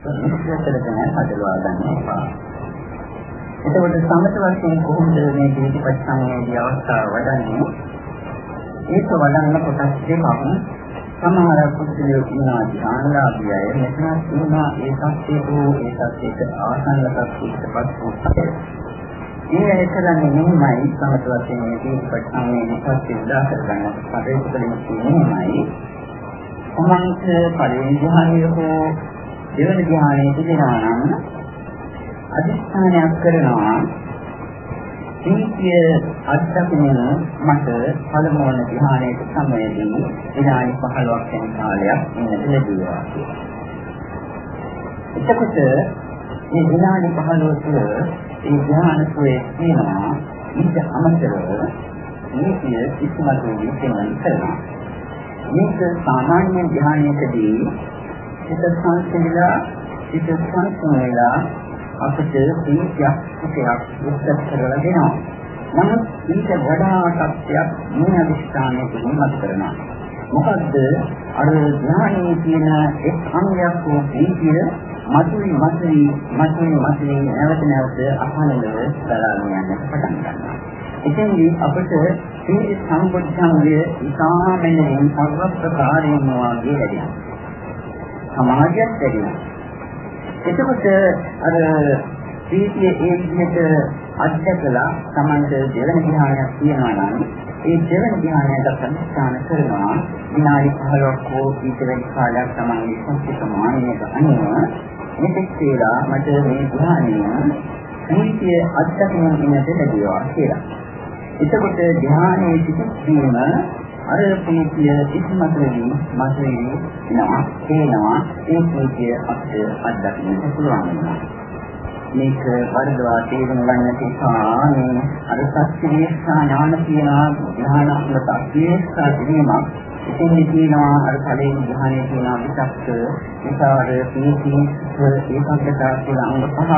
විශ්ලේෂණය හදලා ගන්න එපා. එතකොට සමත වශයෙන් කොහොමද මේ දීපපච්චාමයේදී අවස්ථාව වඩන්නේ? ඒක වඩන්න කොටස් දෙකක්. සමහර පුද්ගලයෝ ඉන්නවා ඥානලාභී අය මෙතන ඉන්නවා ඒකත් ඒකෝ ඒකත් ඒක ආසන්න තත්ත්වයකටපත් වූ මේ ඇය කරන්නේ මෙහිමයි සමත වශයෙන් මේ දීපපච්චාමයේ පස්සේ උදා කරගන්න. පරිපූර්ණ මෙහිමයි. සමන්ත පරිවිහානිය හෝ දෙවන ධ්‍යානයේ තිබෙනවා නම් අධිෂ්ඨානයක් කරනවා දීපිය අත්දකින්න මට පළමුවන ධ්‍යානයේ සමයේදී විනාඩි 15ක් යන කාලයක් ඉන්නට ලැබුවා. එතකොට මේ විනාඩි 15 තුළ ඒ ධ්‍යාන සුවේ තියෙනවා ඊට අමතරව දීපිය ඉස්මතු වෙන්නේ කරනවා. මේක සාමාන්‍ය ධ්‍යානයකදී හිත සංසිඳලා හිත සංසිඳලා අපිට ප්‍රීතියක් සුඛයක් විස්තර කරලා දෙනවා. නමුත් ඊට වඩා සත්‍යයක් මේ අදිස්ථානයේ තුලින්මත් කරනවා. මොකද්ද අර ඥානයේ තියෙන එක් අංගයක් වූ ප්‍රීතිය මතුවි මතුවි මතුවි මතුවි නැවත නැවත අහනලව බලාගෙන යන්නට පටන් ගන්නවා. එතෙන්දී අපිට මේ සම්බුද්ධංගය ඉතාමයෙන් සර්වප්‍රකාරයෙන් වාගේ ලැබෙනවා. සමාජයක් ලැබෙනවා. එතකොට අර ප්‍රීතිය ඒ විදිහට අධ්‍යක්ෂලා Tamante දෙවන ධ්‍යානයක් තියෙනවා නම් ඒ දෙවන ධ්‍යානයට ප්‍රතිස්ථාන කරනවා විනාඩි 15ක් හෝ ඊට වැඩි කාලයක් තමයි සංසිත මානියට අනුව මෙතෙක් කියලා මට මේ ධ්‍යානය ප්‍රීතිය අධ්‍යක්ෂණය වෙනට ලැබුවා කියලා. එතකොට ධ්‍යානයේ සිටින අර ප්‍රීතිය ඉස්මතුලදී මතුවේ එනවා එනවා ඒ ප්‍රීතිය අපිට අත්දකින්න පුළුවන් වෙනවා. මේක වර්ධවා තේරුම් ගන්න තිබා මේ අර සත්‍යේක්ෂා ඥාන කියන ඥානස්ල සත්‍යේක්ෂා කිරීමක් ඉතින් කියනවා අර කලින් ධ්‍යානයේ කියන විචක්ක විචාර ප්‍රීති ඒකාග්‍රතාව කියලා අංග පහක්.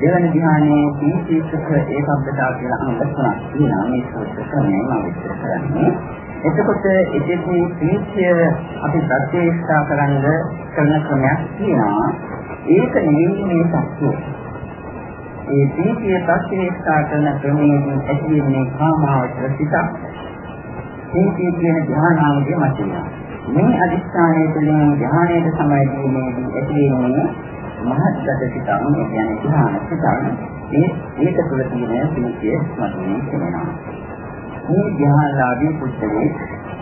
දෙවන ධ්‍යානයේ සීසීසක ඒකාග්‍රතාව කියලා අංග තුනක් තියෙනවා. මේ සූත්‍ර ක්‍රමයෙන් මම විස්තර කරන්නේ. එතකොට එදෙහි ප්‍රීතිය අපි ප්‍රත්‍යක්ෂා කරන්න කරන ක්‍රමයක් තියෙනවා. ඒක නෙවෙයි මේ සත්‍යය. ඒ ප්‍රීතිය ප්‍රත්‍යක්ෂා කරන ක්‍රමයේදී ඇතිවෙන්නේ කාමාවචර සිතක්. ප්‍රීතිය කියන ධ්‍යානාවගේ මතිය. මේ අදිස්ථානයේ තුලින් ධ්‍යානයේ සමයදීමේදී ඇතිවෙන්නේ මහත්ගත සිතක්. මේ කියන්නේ ධ්‍යාන සිතක්. ඒ ඒක තුළ තියෙන ප්‍රීතිය මතුවේ කියනවා. මේ ධ්‍යානලාභී පුද්ගලෙක්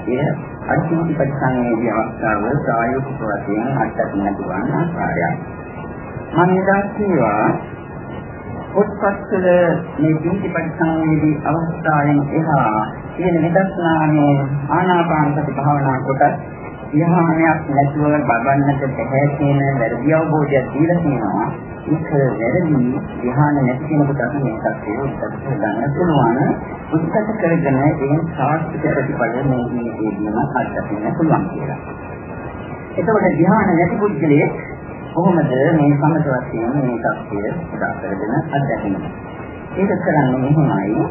එය අධිමුති පරිසංයේදී අවස්ථාව ප්‍රායෝගික වශයෙන් අත්දකින්න පුළුවන් ආකාරයක්. මම එදා කියවා පොත්පත්වල මේ දීති පරිසංයේදී අවස්ථාවෙන් එහා තියෙන විදර්ශනාමේ ආනාපාන සති භාවනා කොට ධ්‍යානයක් නැතුව බබන්නට බැහැ කියන වැරදි අවබෝධයක් දීලා තියෙනවා. ඒක වැරදි ධ්‍යාන නැති කෙනෙකුට අපි මේකත් ඒක ගන්න පුළුවන් උත්සාහ කරගෙන ඒ සාර්ථක ප්‍රතිඵල මේ ජීවිතේදීම අත්දකින්න පුළුවන් කියලා. එතකොට ධ්‍යාන නැති පුද්ගලයෙක් කොහොමද මේ සමත වශයෙන් මේ தත්ත්වය උදා කරගෙන අත්දකින්නේ? ඒක කරන්නේ මෙහෙමයි.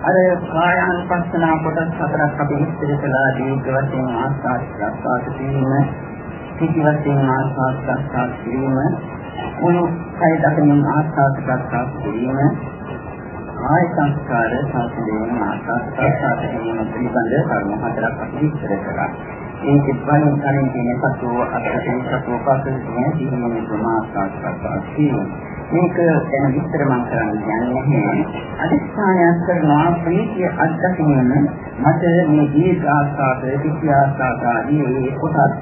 අර කායානුපස්සනා කොටස් හතරක් අපි විස්තර කළා දීර්ඝ වශයෙන් ආස්වාද ප්‍රසආස කිරීම, පිටි වශයෙන් ආස්වාද ප්‍රසආස කිරීම, මුළු කය දකිනින් ආස්වාද ප්‍රසආස කිරීම ආය සංස්කාර සංසිඳීම ආස්වාද ප්‍රසආස කිරීම පිළිබඳ කර්ම හතරක් අපි විස්තර කළා. මේ කිප්පණින් කලින් කියන සතුව අත්‍යවශ්‍ය සතුව පස්සේ කියන සිහිනේ ප්‍රමාසාද ප්‍රසආස කිරීම. මේක ගැන විස්තර මම කරන්න යන්නේ අධිෂ්ඨානයක් කරනවා ප්‍රීතිය අත්දකින්න මට මේ දීර්ඝ ආස්වාද, කිසි ආස්වාද ආදී කොටස්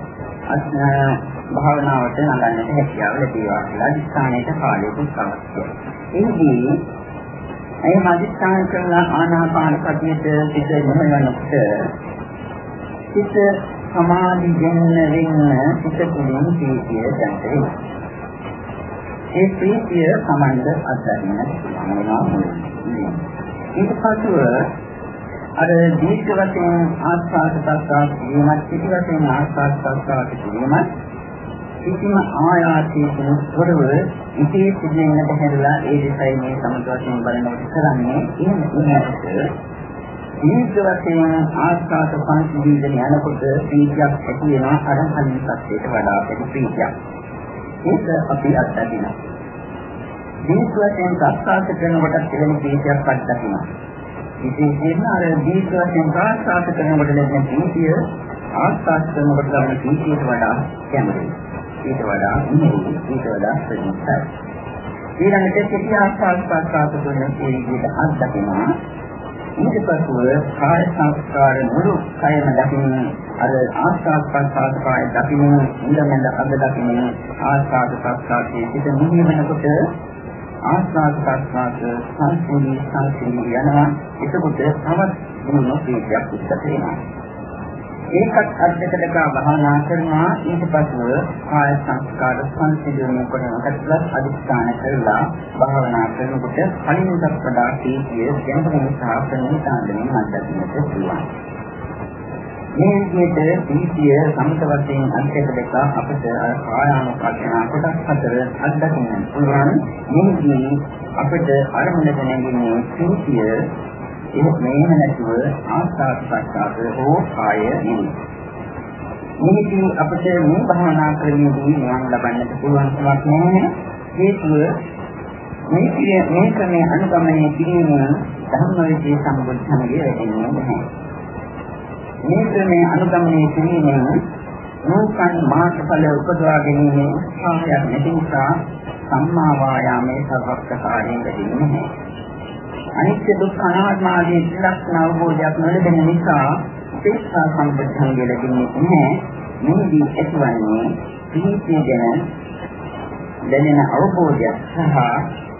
භාවනාවට නගන්නට හැකියාව ලැබේවා කියලා අධිෂ්ඨානයට කාලයකට අවශ්‍යයි. එහිදී ඒ අධිෂ්ඨාන කරලා ආනාපාන සතියට සිත යොමුනකොට සිත සමාධි දෙන්න වෙන්න සිත තුළින් ප්‍රීතිය දැනෙයි. ඒ ප්‍රීතිය සමන්ද අත්දැකීම වෙනවා. ඊට පස්ව අර දීර්ඝ වශයෙන් ආස්වාද ප්‍රසආස කිරීමත් පිටි වශයෙන් ආස්වාද ප්‍රසආස කිරීමත් කිසිම ආයාසයකින් තොරව ඉතේ සිදුවෙන්නට හැරලා ඒ දෙසයි මේ සමත වශයෙන් බලනකොට කරන්නේ එහෙම ඉන්නකොට දීර්ඝ වශයෙන් ආස්වාද පංච දීගෙන යනකොට ප්‍රීතියක් ඇති වෙනවා අර කලින් සත්‍යයට වඩා වැඩි ප්‍රීතියක් ඒක අපි අත්දකිනවා. දීප වශයෙන් ප්‍රස්තාව කරනකොට එවැනි ප්‍රීතියක් අත්දකිනවා. විශේෂයෙන්ම අර දීප වශයෙන් ප්‍රස්තාව කරනකොට ලැබෙන ප්‍රීතිය ආස්වාද කරනකොට ලැබෙන ප්‍රීතියට වඩා කැමතියි. ඊට වඩා ඉන්නේ ඊට වඩා ප්‍රණීතයි. ඊළඟට සිටි ආස්වාද ප්‍රස්තාව කරන ඒ විදිහට අත්දකිනවා. ඊට පස්ව කාය සංස්කාර මුළු කයම දකින්න අර ආස්වාද ප්‍රසආද කාය දකින්න ඊළඟට අද දකින්න ආස්වාද ප්‍රසආදයේ සිට නිවි වෙනකොට ආස්වාද ප්‍රසආද සංසිඳි සංසිඳි යනවා. එතකොට තවත් මොන කීයක් උත්තර වෙනවා ඒකත් අධ්‍යක්ෂක භාවනා කරනවා. ඊට පස්ව කාය සංස්කාර සංසිඳන කරනකොට අධිෂ්ඨාන කරලා භාවනා කරනකොට කලින්ට වඩා තීතිය ගැඹුරින් සහ ප්‍රණීතාන්දමින් අත්දැකීමට පුළුවන්. මේ විදිහට තීතිය සමත වශයෙන් අධ්‍යක්ෂක අපිට කායානුපස්සනා කොටස් හතර අත්දැකීම පුළුවන්. මේදී අපිට අරමුණට නැගෙන්නේ තීතිය ඒක මේව නැතුව ආස්වාද ප්‍රසආද හෝ කාය නෙමෙයි. මේකදී අපිට මේ භාවනා ක්‍රමයේදී නිවන් ලබන්නට පුළුවන් කමක් නැහැ. හේතුව මේ කිය මේ ක්‍රමයේ අනුගමනය කිරීම ධර්මවිචේ සම්බුද්ධමගේ වෙන්නේ නැහැ. මේ ක්‍රමයේ අනුගමනය කිරීමෙන් නූකන් මාර්ගඵල උපදවා ගැනීම උත්සාහයක් නැති නිසා සම්මා වායාමයේ සර්වක්කාරයෙන් වෙන්නේ නැහැ. අනිත්‍ය දුක්ඛ අනාත්ම ආදී ත්‍රිලක්ෂණ අවබෝධයක් නොලැබෙන නිසා උපේක්ෂා සම්පූර්ණ ලැබෙන්නේ නැහැ. මේදී ඇතිවන්නේ ප්‍රීතිය ගැන දැනෙන අවබෝධය සහ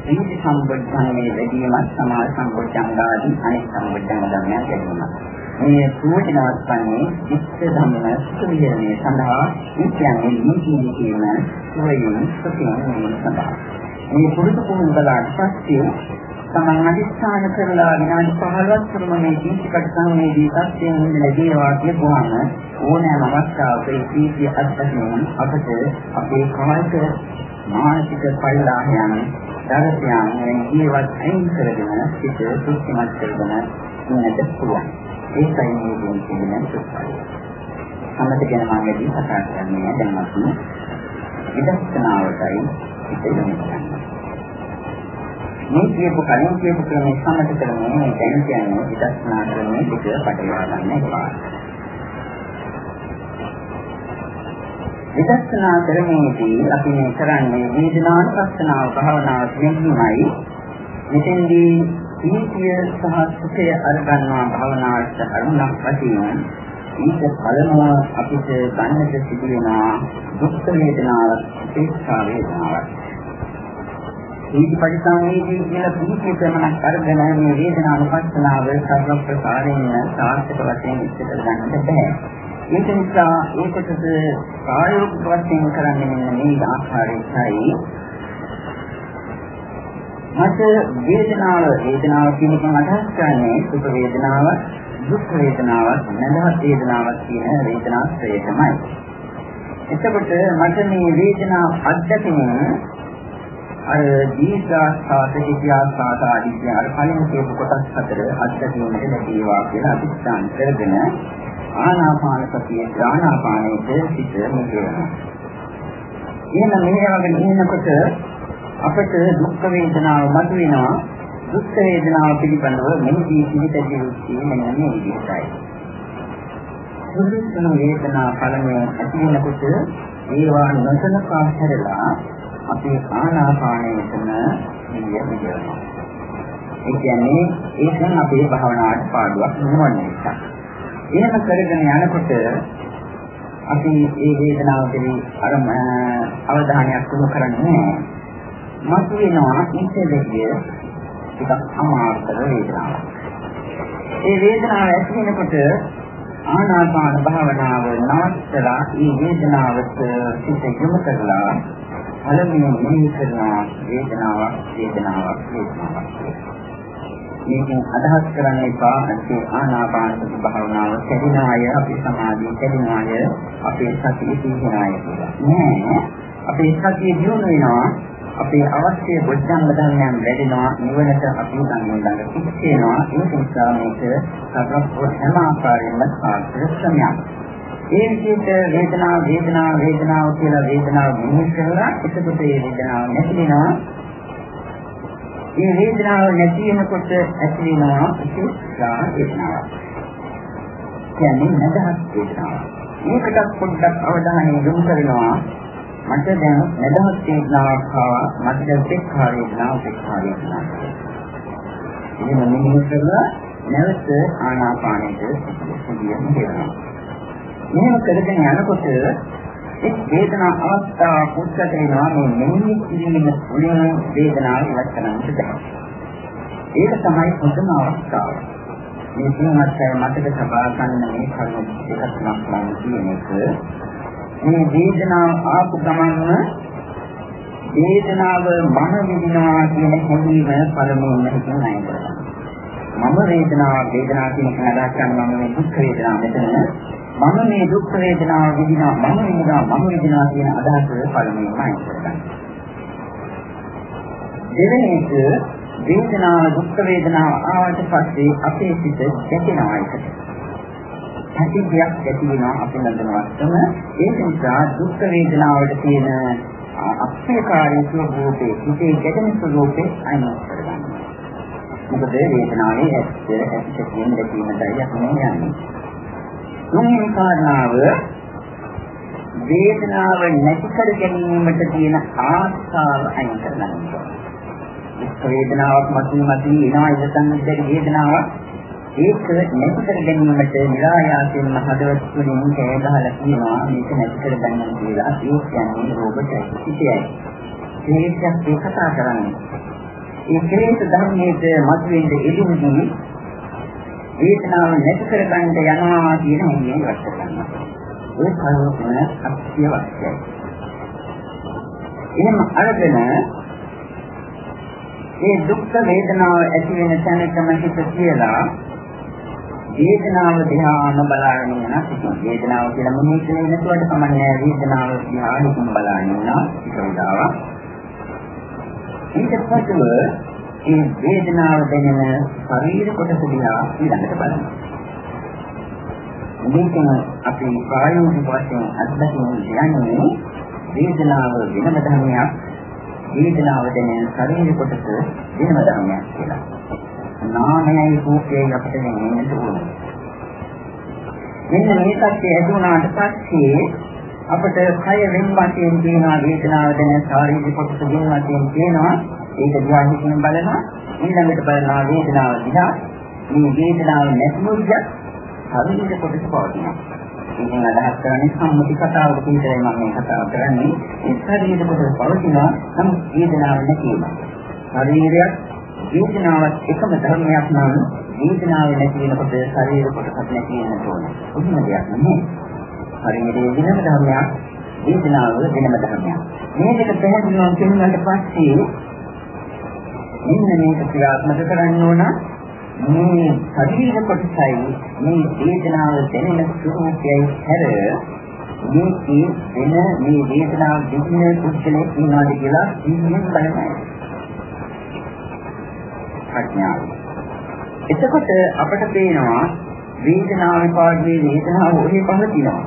ප්‍රීති සම්පූර්ණයේ වැඩිවීමත් සමාධි සම්පූර්ණාදී අනෙක් සම්පූර්ණ ධර්මයන් ලැබීමත්. මේ සූචනාවත් පන්නේ ඉච්ඡ ධම්ම සුවිහරණය සඳහා විඥානයේ නීති කියන සුවයෙන් සුඛයෙන් සඳහා. මේ පුරුදු පුහුණු කළාට පස්සේ තමන් අධිෂ්ඨාන කරලා විනාඩි 15ක් කරන මේ දීපිකට සංවේදී තත්ත්වයෙන් ලැබේවා කියපුවාම ඕනෑම අවස්ථාවක ඒ දීපිය අත්දැකීම අපට අපේ කායික මානසික පරිලාහයන් දරසයන් ජීවත් අයින් කරගෙන සිත සුක්ෂමත් කරගෙන ඉන්නට පුළුවන්. ඒකයි මේ දෙන්නේ කියන සුඛය. සම්මත ගැන මම වැඩි කතා කරන්නේ දැන් අපි විදර්ශනාවටයි හිත යොමු කරන්නේ. මේ කියපු කලින් කියපු ක්‍රමයේ සම්මත කරන්නේ මේ දැන් කියන්නේ විදර්ශනා ක්‍රමයේ දෙක පටලවා ගන්න එකපාර. විදර්ශනා ක්‍රමයේදී අපි මේ කරන්නේ වේදනානුපස්සනාව භාවනාව මෙහිමයි. මෙතෙන්දී සීතිය සහ සුඛය අරගන්නා භාවනාවට අරුණක් වශයෙන් ඊට පළමුව අපිට ගන්නට සිදුවෙනා දුක් වේදනාවක් උපේක්ෂා වේදනාවක් සීති පරිසංවේදී කියලා පිළිපිට ප්‍රමණක් අරගෙන මේ වේදනානුපස්සනාව සර්ව ප්‍රකාරයෙන් සාර්ථක වශයෙන් ඉස්සර ගන්නට බෑ. ඒක නිසා ඒකටද ප්‍රායෝගික වශයෙන් කරන්නේ මෙන්න මේ ආකාරයයි. මට වේදනාව වේදනාව කියන එක අදහස් කරන්නේ සුඛ වේදනාව, දුක් වේදනාව, නැදහත් වේදනාව කියන වේදනාස්ත්‍රය තමයි. එතකොට මට මේ වේදනාව අත්දැකීම අර දීර්ඝාස්වාද ඉතිහාසාත ආදී කියන අර කලින් කියපු කොටස් හතර අත්දැකීමට ලැබේවා කියලා අධිෂ්ඨාන කරගෙන ආනාපාන සතිය ආනාපානයේ සිට මුදෙනවා. එහෙනම් මේ වගේ ඉන්නකොට අපිට දුක් වේදනාව මතුවෙනවා. දුක් වේදනාව පිළිබඳව මෙහි පිළිපැදිය යුත්තේ මෙන්න මේ විදිහටයි. දුක් වේදනා පළමුව ඇති වෙනකොට ඒවා නොසලකා හැරලා අපේ ආනාපානයේතම නිය විදිනවා. ඒ කියන්නේ ඒකෙන් අපේ භාවනාවට පාඩුවක් නොවන නිසා. එහෙම කරගෙන යනකොට අපි මේ වේදනාව කෙරෙහි අර අවධානයක් යොමු කරන්නේ මතු වෙනවා ඉස්සෙල්ලේ ටිකක් අමාරුතර වේදනාවක්. ඒ වේදනාව ඇති වෙනකොට ආනාපාන භාවනාව නවත්තලා මේ වේදනාවට සිත යොමු කරලා පළමුවෙන් මෙහි කරන වේදනාවක් වේදනාවක් වේදනාවක් මේකෙන් අදහස් කරන්නේ පාහසේ ආනාපාන සති භාවනාව කැඩිනාය අපි සමාධිය කැඩිනාය අපේ සතිය තීව්‍රාය කියලා. නෑ අපේ සතිය දියුණු වෙනවා අපේ අවශ්‍ය බොජ්ජංග ධර්මයන් වැඩෙනවා නිවනට අපි සංයෝගන පිච්චෙනවා ඒක නිසා මේක සතරක් හැම ආකාරයෙන්ම සාර්ථක ක්‍රමයක්. ඒ විදිහට වේදනාව වේදනාව වේදනාව කියලා වේදනාව මෙහෙ කරලා එතකොට ඒ වේදනාව නැති වෙනවා. මේ වේදනාව නැති වෙනකොට ඇති වෙනවා ඉතිරා වේදනාවක්. කියන්නේ නැදහස් වේදනාවක්. මේකට පොඩ්ඩක් අවධානය යොමු කරනවා මට දැන් නැදහස් වේදනාවක් ආවා මට දැන් පෙක්ඛා වේදනාවක් පෙක්ඛා වේදනාවක්. එහෙම මෙහෙම කරලා නැවත ආනාපානෙට සිහියම දෙනවා. මෙහෙම කරගෙන යනකොට එක් වේදනා අවස්ථාව පුස්සට වෙනවා මේ මෙහි කිරීම තුළින් වේදනාව ඉවත් කරන්නට බැහැ. ඒක තමයි හොඳම අවස්ථාව. මේ තුන්වත් මතක තබා ගන්න මේ කරුණු දෙකක් තුනක් මම කියන එක මේ වේදනාව ආපු ගමන්ම වේදනාව මන විඳිනවා කියන හැඟීම පළමුවෙන් හිතන අය කරනවා. මම වේදනාව වේදනාව කියන එක අදහස් කරනවා මම මේ දුක් වේදනාව මෙතන මම මේ දුක් වේදනාව විඳිනවා මම විඳිනවා මම විඳිනවා කියන අදහස පළමුවෙන්මයි කරගන්න. දෙවෙනි එක වේදනාව දුක් වේදනාව ආවට පස්සේ අපේ සිත දැකෙනවා එකට. හැකියක් ඇති වෙනවා අපි නඳනවත්ම ඒ නිසා දුක් වේදනාවට තියෙන අපේකාරී ස්වභාවයේ හිතේ ගැටෙන ස්වභාවයේ අයින් කරගන්න. මොකද වේදනාවේ ඇත්ත ඇත්ත කියන දෙකීමයි අපි යන්නේ. තුන්වෙනි කාරණාව වේදනාව නැති කර ගැනීමට තියෙන ආශාව අයින් කරගන්නවා. එක් වේදනාවක් මතුන් මතුන් එනවා ඉවසන්න බැරි වේදනාවක් ඒක නැති කර ගැනීමට නිරායාසයෙන්ම හදවත තුළින් කෑ ගහලා කියනවා මේක නැති කර ගන්න කියලා ඒ කියන්නේ රෝගචෛතසිකයයි. ඒකත් ඒ කතා කරන්නේ. ඒ ක්ලේශ ධර්මයේ මතුවෙන්න එළිමුදී වේදනාව නැති කරගන්න යනවා කියන හැඟීම ගත ගන්නවා. ඒ කරුණ අත්‍යවශ්‍යයි. එහෙනම් අරගෙන මේ දුක් වේදනාව ඇති වෙන තැනකම හිත කියලා වේදනාව දිහාම බලාගෙන යන සිටින වේදනාව කියලා මොන්නේ කියන්නේ නැතුවට කමන්නේ වේදනාව දිහා හිතම බලාගෙන යන සිටිනවා. ඊට පස්සේ ඒ වේදනාව දැනෙන ශරීර කොටස දිහා ඊළඟට බලනවා. මේකම අපි ප්‍රායෝගික වශයෙන් අත්දැකීම් යන්නේ වේදනාව වෙනම ධර්මයක් වේදනාව දැනෙන ශරීර කොටස වෙනම ධර්මයක් කියලා. නාමයයි රූපයයි අපිට දැනෙන්න ඕනේ. මෙන්න මේ කච්චේ ඇදුණාට පස්සේ අපිට කය වෙන වශයෙන් තියෙන වේදනාව දැනෙන ශාරීරික කොටස වෙන වශයෙන් තියෙනවා. ඒක දිහා හිතින් බලනවා ඊළඟට බලනවා වේදනාව දිහා මේ වේදනාව නැතිවෙද්ද ශරීර කොටස පවතිනවා. ඉතින් අදහස් කරන්නේ සම්මුති කතාවක විතරයි මම මේ කතාව කරන්නේ. ඒ ශරීර කොටස පවතිනවා නමුත් වේදනාව නැතිවෙනවා ශරීරයක් වේදනාවත් එකම ධර්මයක් නම් වේදනාව නැති වෙනකොට ශරීර කොටසක් නැති වෙන ඕන. උතුම් දෙයක් නෙමෙයි. ශරීරයේ වෙනම ධර්මයක් වේදනාව වෙනම ධර්මයක්. මේ දෙක පැහැදිලිවම කියනකට පස්සේ මෙන්න මේක ක්‍රියාත්මක කරන්න ඕන මේ ශරීර කොටසයි මේ වේදනාව දැනෙන ස්වરૂපයයි හැර මේකේ වෙන මේ වේදනාව දෙන්න කුච්චලේ ඉන්නවාද කියලා ඉන්නේ බලන්න. ප්‍රඥාව. එතකොට අපට පේනවා වේදනාවේ පාඩුවේ වේදනාව ඔහේ පහතිනවා.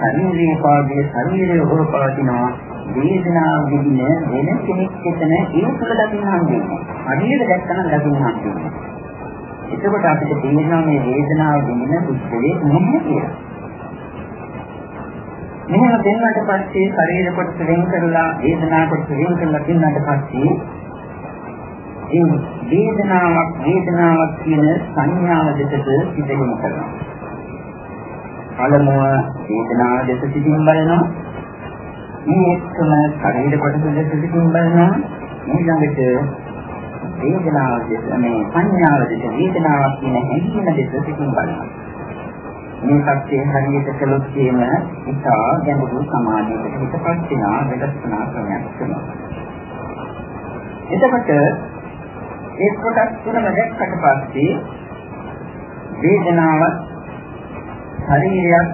ශරීරයේ පාඩුවේ ශරීරයේ ඔහේ පහතිනවා. වේදනාව විඳින වෙන කෙනෙක් එතන ඒ තුල දකින්න හම්බෙන්නේ. හරියට දැක්කම දකින්න හම්බෙන්නේ. එතකොට අපිට තේරෙනවා මේ වේදනාව විඳින පුද්ගලයෙක් නෙමෙයි කියලා. මෙහෙම දෙන්නට පස්සේ ශරීර කොටස වෙන් කරලා වේදනාව කොටස වෙන් කරලා දෙන්නට පස්සේ ඒ වේදනාවක් වේදනාවක් කියන සංඥාව දෙකට සිදුවීම කරනවා. පළමුව වේදනාව දෙක සිටින් බලනවා. මේ එක්කම ශරීර කොටස දෙකකින් බලනවා. ඊළඟට වේදනාව දෙක මේ සංඥාව දෙක වේදනාවක් කියන හැඟීම දෙකකින් බලනවා. මේ පැත්තේ හරියට කළොත් කියන ඉතා ගැඹුරු සමාධියකට හිතපත් වෙනා වෙනස්නා ක්‍රමයක් වෙනවා එතකොට ඒ කොටස් තුනම දැක්කට පස්සේ වේදනාව ශරීරයක්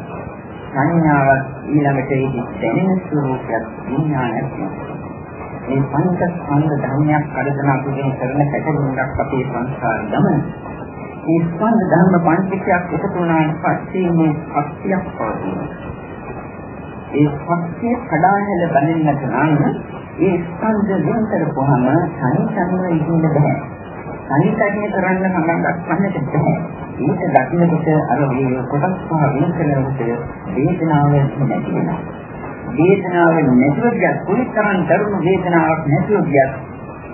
සංඥාවක් ඊළඟට ඒකේ දැනෙන ස්වરૂපයක් විඥානයක් මේ පංචස්කන්ධ ධර්මයක් කඩන අපිට කරන පැටලුමක් අපේ සංස්කාර ගමන මේ ස්කන්ධ ධර්ම පංචකයක් එකතු වුණාට පස්සේ මේ ශක්තියක් පවතිනවා. ඒ ශක්තිය කඩාහැල බැඳෙන්නට නම් ඒ ස්කන්ධ වෙන කරපුවාම සංසන්නව ඉන්න බෑ. සංසන්නය කරන්න හඟක් ගන්නට බෑ. ඒක දකින්නකොට අර මේ කොටස් පහ වෙන කරනකොට වේදනාව නැති වෙනවා. වේදනාව නැතිව ගියත් කුලිතරන් දරුණු වේදනාවක් නැතිව ගියත්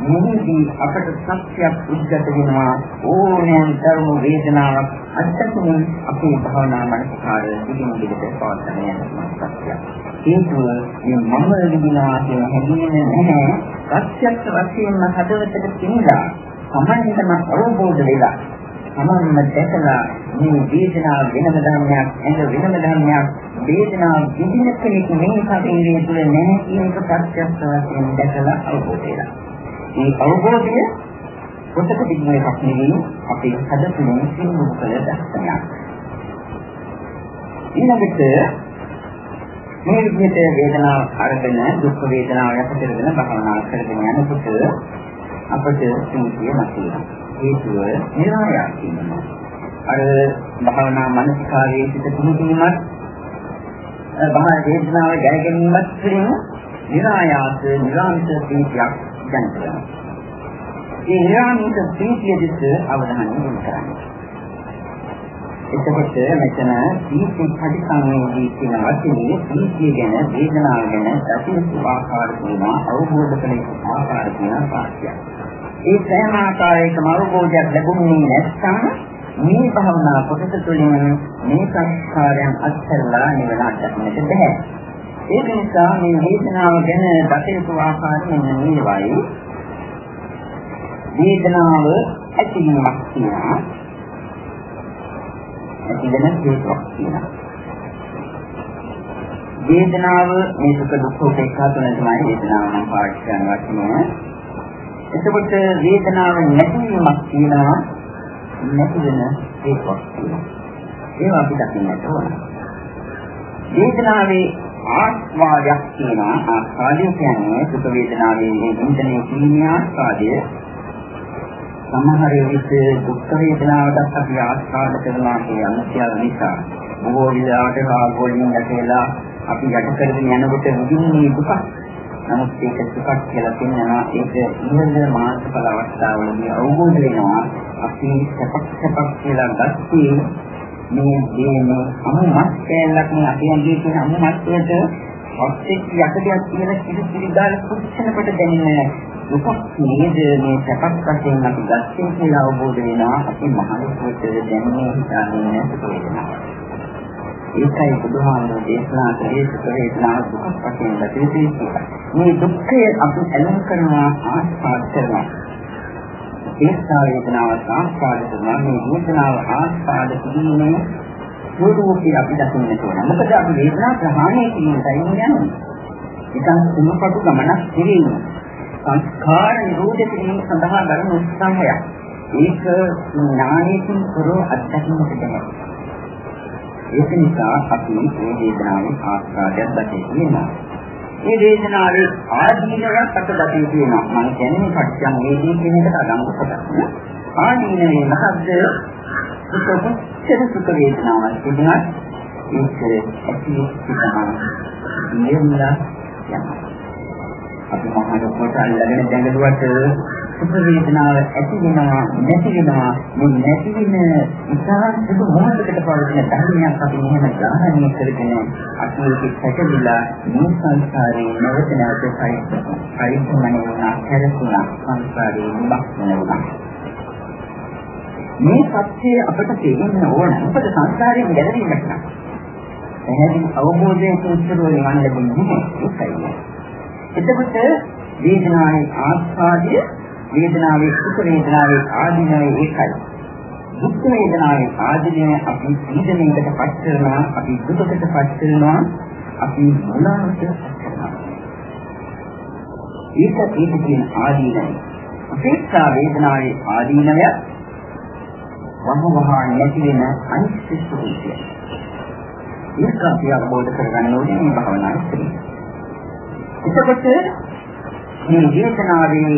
මොහොතේ අපට සත්‍යයක් උද්ගත වෙනවා ඕනෑම ධර්ම වේදනාවක් අත්දැකීම අපේ භවනා මනසකාර දිගින් දිගට පවත්වාගෙන යනවා සත්‍යයක්. හේතුව මේ මම විඳිනවා කියන හැඟීම නැහැ. ප්‍රත්‍යක්ෂ වශයෙන්ම හදවතට තියලා සමන්විතම අවබෝධ වෙලා සමන්ම දැකලා මේ වේදනාව වෙනම ධර්මයක් එන වෙනම ධර්මයක් වේදනාව විඳින කෙනෙක් මේ ශරීරයේ තුල නැහැ කියන එක ප්‍රත්‍යක්ෂ වශයෙන් දැකලා අවබෝධ වෙලා. මේ අවබෝධය පොතක තිබුණ එකක් නෙවෙයි අපේ හදතුලින් සිංහු කළ දර්ශනයක්. ඊළඟට මේ විදිහට වේදනාව අරගෙන දුක් වේදනාව යටතේගෙන භවනා කරගෙන යනකොට අපට සිංහිය නැතිවෙනවා. හේතුව නිරායාසයෙන්ම අර භවනා මනස්කාරයේ සිට තුමුතුමත් බාහිර වේදනාව ජය ගැනීමත් තුළින් නිරායාස නිරාමිත ප්‍රීතියක් දැනෙනවා. ඒ නිරාමිත ප්‍රීතිය දිස්ස අවධානය යොමු කරන්න. එතකොට මෙතන ප්‍රීති පරිසංවේදී කියන වචනේ ප්‍රීතිය ගැන වේදනාව ගැන දකින ආකාර කියන අවබෝධ කළ ආකාර කියන පාඩියක්. ඒ සෑම ආකාරයකම අවබෝධයක් ලැබුණේ නැත්නම් මේ භවනා කොටස තුළින් මේ සංස්කාරයන් අත්හැරලා නිවන අත්දැකීමට බැහැ. ඒක නිසා මේ වේදනාව ගැන දකිනතු ආකාරය මෙන්න මේවයි. වේදනාව ඇතිවීමක් කියනවා. ඇතිවෙන හේතුවක් කියනවා. වේදනාව මේ සුඛ දුක්ඛ උපේක්ෂා තුන තමයි වේදනාව නම් පාවිච්චි කරන වචනය. එතකොට වේදනාව නැතිවීමක් කියනවා නැති වෙන හේතුවක් කියනවා. ඒවා අපි දකින්නට ඕන. වේදනාවේ ආස්වාදයක් කියනවා ආස්වාදය කියන්නේ සුඛ වේදනාවේ නින්දනයේ කිරීමේ ආස්වාදය. සමහර විට දුක් වේදනාවටත් අපි ආස්වාද කරනවා කියන සියල්ල නිසා. බොහෝ විලාවට කාගෝලින් දැකලා අපි යට කරගෙන යනකොට විඳින්නේ දුක. නමුත් ඒක දුකක් කියලා කියනවා ඒක ඉහළ මානසික අවස්ථාවලදී අවබෝධ වෙනවා. අපි සපක් සපක් කියලා ගත්තේ මේ දේම අමුමත් කැලක් නේ අපි අඳේ තියෙන අමුමත් වලට ඔක්සික් යකඩයක් කියලා කිසි කිසි දාලා පුච්චනකොට දැනෙන දුක නේද මේ සපක් වශයෙන් අපි ගත්තේ කියලා අවබෝධ වෙනවා. අපි මහලුවට දැනෙන හිතාගෙන සුඛ වේදනාව. ඒකයි බුදුහාමුදුරේ දේශනා කළේ සුඛ වේදනාව දුක වශයෙන් දැකීමේ මේ දුක්ඛය අපි ඇලුම් කරනවා ආස්වාද කරනවා. ඒස්ථා වේදනාව ආස්වාද කරනවා මේ වේදනාව ආස්වාද කිරීමේ ස්වરૂපී අපි දකින්නට ඕන. මොකද අපි වේදනාව ප්‍රහාණය කිරීමයි යන්නේ. නිකන් සුමපටු ගමනක් කිරීම. සංස්කාර නිරෝධ කිරීම සඳහා ගන්න උත්සාහයක්. ඒක ඥානයෙන් කරෝ අත්දැකීමකට බැහැ. ඒක නිසා අපි මේ වේදනාවේ ආස්වාදයක් දැකීමේ මේ දේශනාවේ ආදීනයක් අත දකින්න තියෙනවා. මම කියන්නේ පච්චං වේදී කියන එකට අදංග කොටස්. ආදීනවේ මහද්ද සුඛ සුඛ වේදනාවක් තිබුණා. ඒක ඇති සිතම නියමලා යනවා. අපි මහා කොට අල්ලගෙන දැඟලුවට සුඛ වේදනාව ඇති වෙනවා නැති වෙනවා මේ නැති වෙන ඉතාම සුදු මොහොතකට පවතින ධර්මයක් අපි මෙහෙම ග්‍රහණය කරගෙන අතුලේ සැකවිලා මේ සංසාරේ නැවත නැවත පරිස්සමන වුණා හැරසුණා සංසාරේ නිමක් වෙනවා. මේ සත්‍යය අපට තේරෙන්න ඕන. මොකද සංසාරයෙන් ගැලවීමට නම් එහෙනම් අවබෝධයෙන් සුසුරු නිවන් ලැබෙන්නේ ඒකයි. එතකොට වේදනාවේ ආස්වාදය වේදනාවේ සුඛ වේදනාවේ ආදීනවේ ඒකයි. දුක් වේදනාවේ ආදීනව අපි පීඩනයකට පත් කරනවා, අපි දුකකට පත් කරනවා, අපි මොනවාට පත් කරනවා. ඒක ඒක කියන ආදීනවයි. අපේක්ෂා වේදනාවේ ආදීනවය වහවහ නැති වෙන අනිත්‍ය ස්වභාවය. ඒක අපි අවබෝධ කරගන්න ඕනේ මේ භාවනාවේ. එතකොට මේ වේදනාවේ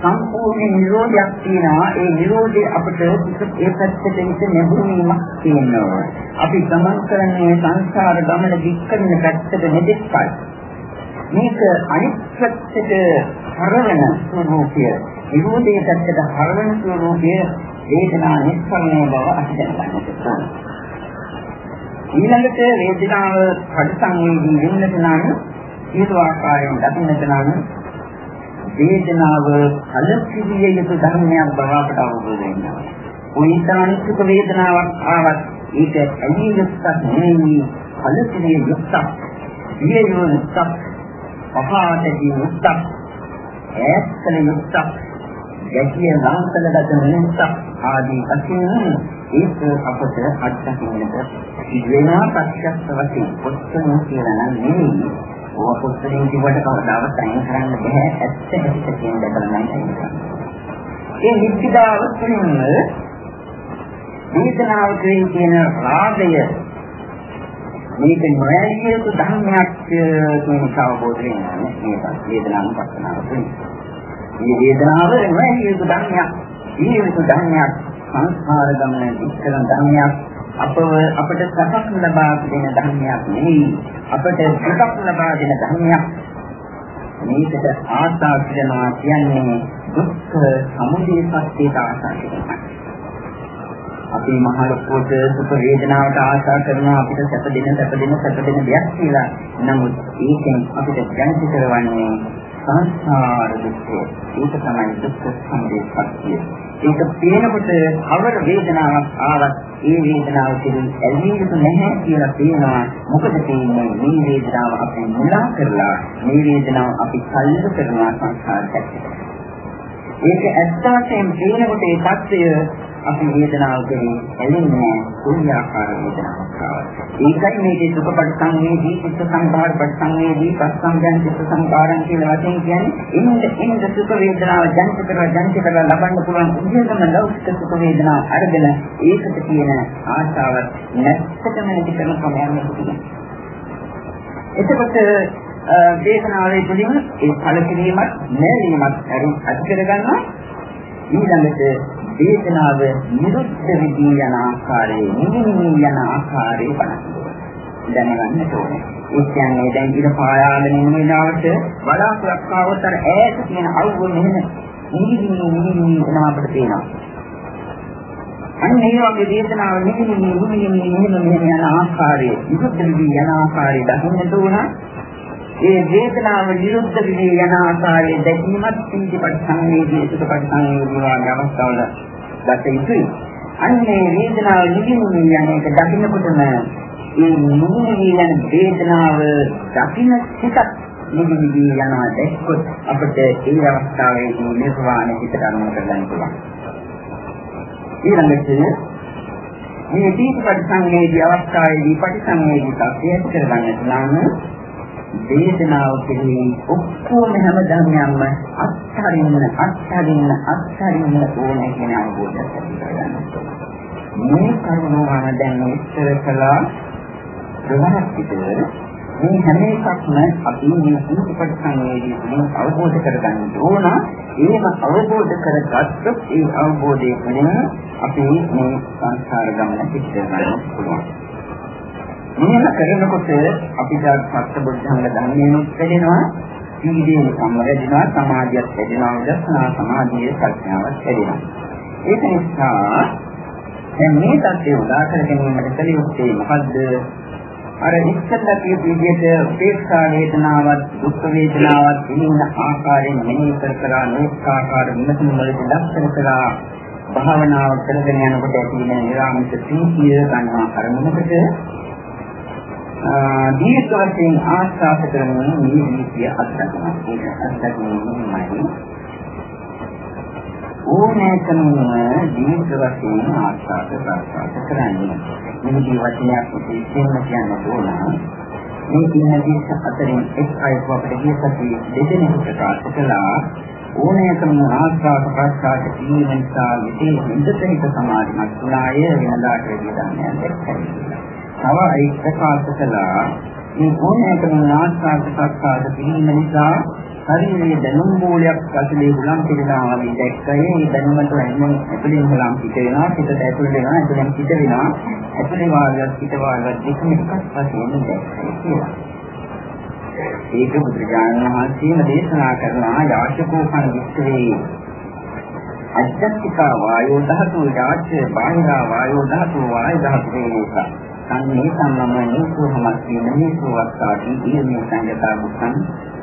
සම්පූර්ණ නිරෝධයක් තියෙනවා. ඒ නිරෝධය අපිට ඒ පැත්තට ඉත නැඹුරීමක් තියෙනවා. අපි ගමන් කරන්නේ සංසාර ගමන දික් කරන පැත්තට නෙදෙක්පයි මේක අනිත් පැත්තට හරවන ස්වરૂපය නිරෝධයේ පැත්තට හරවන ස්වરૂපය වේදනා නිස්සරණය බව අපි දැනගන්නට ඕනේ ඊළඟට වේදනාව පරිසංවේදී වෙන්නට නම් සියලු ආකාරයෙන් දකින්නට නම් වේදනාව කලකිරිය යුතු ධර්මයක් බව අපට අවබෝධ වෙනවා. කොයිතරම් සුඛ වේදනාවක් ආවත් ඒක ඇලී යුක්තක් නෙවෙයි කලකිරිය යුක්තක්. විය යුක්තක්. පහාටදී යුක්තක්. ඈත්කල යුක්තක්. ගැටිය ලාංකලගත නිසක් ආදී වශයෙන් ඒක අපට අත්දකින්නට වෙනවා ප්‍රත්‍යක්ෂ වශයෙන් පොත්තුන කියලා නම් නෙවෙයි ඕවා පොත්තුලින් කිව්වට කවදාවත් අයින් කරන්න බෑ ඇත්ත ඇත්ත කියන දකලා නම් ඒ නිත්‍යතාව තුළින් වේදනාව කියන රාගය මේක නොයයි යුතු ධර්මයක් කියන අවබෝධ වෙනවා මේක වේදනාව පස්සනාව තුළින් මේ වේදනාව නොයයි යුතු ධර්මයක් ජීවිත ධර්මයක් සංස්කාර ගමන ඉස්සරන ධර්මයක් අපව අපට සපක් ලබා දෙන ධර්මයක් නෙවෙයි අපට සපක් ලබා දෙන ධර්මයක් මේකට ආශා කරනවා කියන්නේ දුක්ඛ සමුදය සත්‍යයට ආශා කරනවා අපි මහ ලොකුට සුඛ වේදනාවට ආශා කරනවා අපිට සැප දෙන සැප දෙන සැප දෙන දෙයක් කියලා. නමුත් ඒකෙන් අපිට දැනෙන්න කරවන්නේ සංසාර දුක්ඛ. ඒක තමයි දුක්ඛ සමුදය සත්‍යය. ඒක පේනකොට අවර වේදනාවක් ආවත් ඒ වේදනාව කෙරෙහි ඇලී යුතු නැහැ කියලා පේනවා. මොකද තේන්නේ මේ වේදනාව අපි මුලා කරලා මේ වේදනාව අපි කල්ප කරනවා සංසාර පැත්තට. ඒක ඇත්ත වශයෙන්ම පේනකොට ඒ தත්ත්වය අපි වේදනාව කෙරෙහි ඇලෙන්නේ කොයි ආකාර වේදනාවක් ආවත්. ඒකයි මේකේ සුඛ පරිසංවේදී, චිත්ත සංකාර පරිසංවේදී, පස්සංගයන් චිත්ත සංකාරයන් කියලා වශයෙන් කියන්නේ ඉන්න ඉන්න සුඛ වේදනාව ජනිත කරලා ජනිත කරලා ලබන්න පුළුවන් උදේකම ලෞකික සුඛ වේදනාව අරගෙන ඒකට තියෙන ආශාවත් නැත්තටම නැති කරන කමයන් නෙවෙයි. එතකොට වේදනාවේ තුලින් ඒ කලකිරීමත් නැරීමත් අරින් අත්කර ගන්නවා ඊළඟට වේදනාව නිරුද්ධ වෙදී යන ආකාරයේ නිවිමි යන ආකාරයේ බලන්න දැනගන්න ඕනේ. ඒ කියන්නේ දැන් ඉර පායාගෙන ඉන්න වෙලාවට බලාපොරොත්තු ආවතර ඈත තියෙන අවුව මෙහෙම නිවිමි නිවිමි යන අපිට පේනවා. අන්න ඒ වගේ වේදනාව නිවිමි නිවිමි මෙහෙම මෙහෙම යන ආකාරයේ නිරුද්ධ වෙදී යන ආකාරය දකින්නට ඕන. ඒ වේදනාව නිරුද්ධ වී යන ආකාරයේ දැකීමත් සීතිපත් සංවේදී සුඛපත් සංවේදී වගේ අවස්ථාවල ගත යුතුයි. අන්නේ වේදනාව නිවිමි යන එක දකින්නකොටම ඒ නිවිමි යන වේදනාව දකින්න සිතක් නිවිමි යනවා දැක්කොත් අපිට ඒ අවස්ථාවේදී නිර්වාණය හිතට අනුමත කරගන්න පුළුවන්. ඊළඟට මේ දීපපටි සංවේදී අවස්ථාවේදී පටිසංවේදී තත්ත්වය කරගන්නට නම් වේදනාව කෙරෙහි ඔක්කොම හැම ධර්මයන්ම අත්හරින්න අත්හරින්න අත්හරින්න ඕනේ කියන අවබෝධයක් ඇතිවෙනවා. මේ කරුණාව දැන් ඉස්සර කළා ප්‍රවහස්තිත මේ හැම එකක්ම අපි මේ සීපට සංවේදීන් අවබෝධ කරගන්න ඕන. ඒක අවබෝධ කරගත්තොත් ඒ අවබෝධය තුළින් අපි මේ සංසාර ගමන පිට කරගන්න පුළුවන්. මෙහෙම කරනකොට අපිට සත්බුද්ධංග ධර්මයෙන්ුත් වැඩෙනවා සීලයෙන් සම්වැදෙනවා සමාධියත් වැඩෙනවා දර්ශනා සමාධියේ ප්‍රඥාවත් වැඩෙනවා. ඒක නිසා දැන් මේ தත්ත්වය උදා කර ගැනීමට කල යුත්තේ මොකද්ද? අර ඉස්සෙල්ලා කියපු විදිහට උපේක්ෂා වේදනාවත් දුක් වේදනාවත් විඳින ආකාරයෙන් මෙනෙහි කර කර අනේක ආකාර විමසීම් වලදී දක්ෂන කරලා භාවනාව කරගෙන යනකොට ඇති වෙන නිරාමිත ප්‍රීතිය ගන්නවා අරමුණකට දීර්ඝ වශයෙන් ආස්වාද කරන මේ විදිය අත්දැකීම ඒක අත්දැකීමයි. ඕනෑකම දීර්ඝ වශයෙන් ආස්වාද ප්‍රසආද කරන්නේ. මේ දී වචනයක් විශේෂයෙන්ම කියන්න ඕන. මේ කියන දේ අතරින් එක් අයව අපිට කියසකි දෙදෙනෙකු ප්‍රකාශ කළා. ඕනෑකම ආස්වාද ප්‍රසආද කිරීම නිසා විශේෂ ඉන්ද්‍රිය සමාධිමත් වුණාය. වෙනදාට වැඩි ධර්මයක් දැක්කේ තව ඒක ප්‍රකාශ කළා. මේ ඕනෑකම ආස්වාද ප්‍රසආද කිරීම නිසා ශරීරයේ දැනුම් මූලයක් ඇතුලේ හුලම් පිටනවා වගේ දැක්කේ. මේ දැනුමට එන්නේ ඇතුලේ හුලම් පිට වෙනවා පිටට ඇතුල් වෙනවා ඇතුලෙන් පිට වෙනවා. ඇතුලේ වාගයක් පිට වාගයක් දෙකම එකක් වශයෙන් දැක්කේ කියලා. ඒක බුදුරජාණන් වහන්සේම දේශනා කරනවා යාශකෝපන විස්තරේ. අධ්‍යාත්මික වායෝ ධාතු යාච බාහිර වායෝ ධාතු වායු ධාතු වේසා සංනේ සම්මමනේ සෝමස් කියන මේ සෝවස්සාදී ඉන්නේ සංයතා බුද්ධං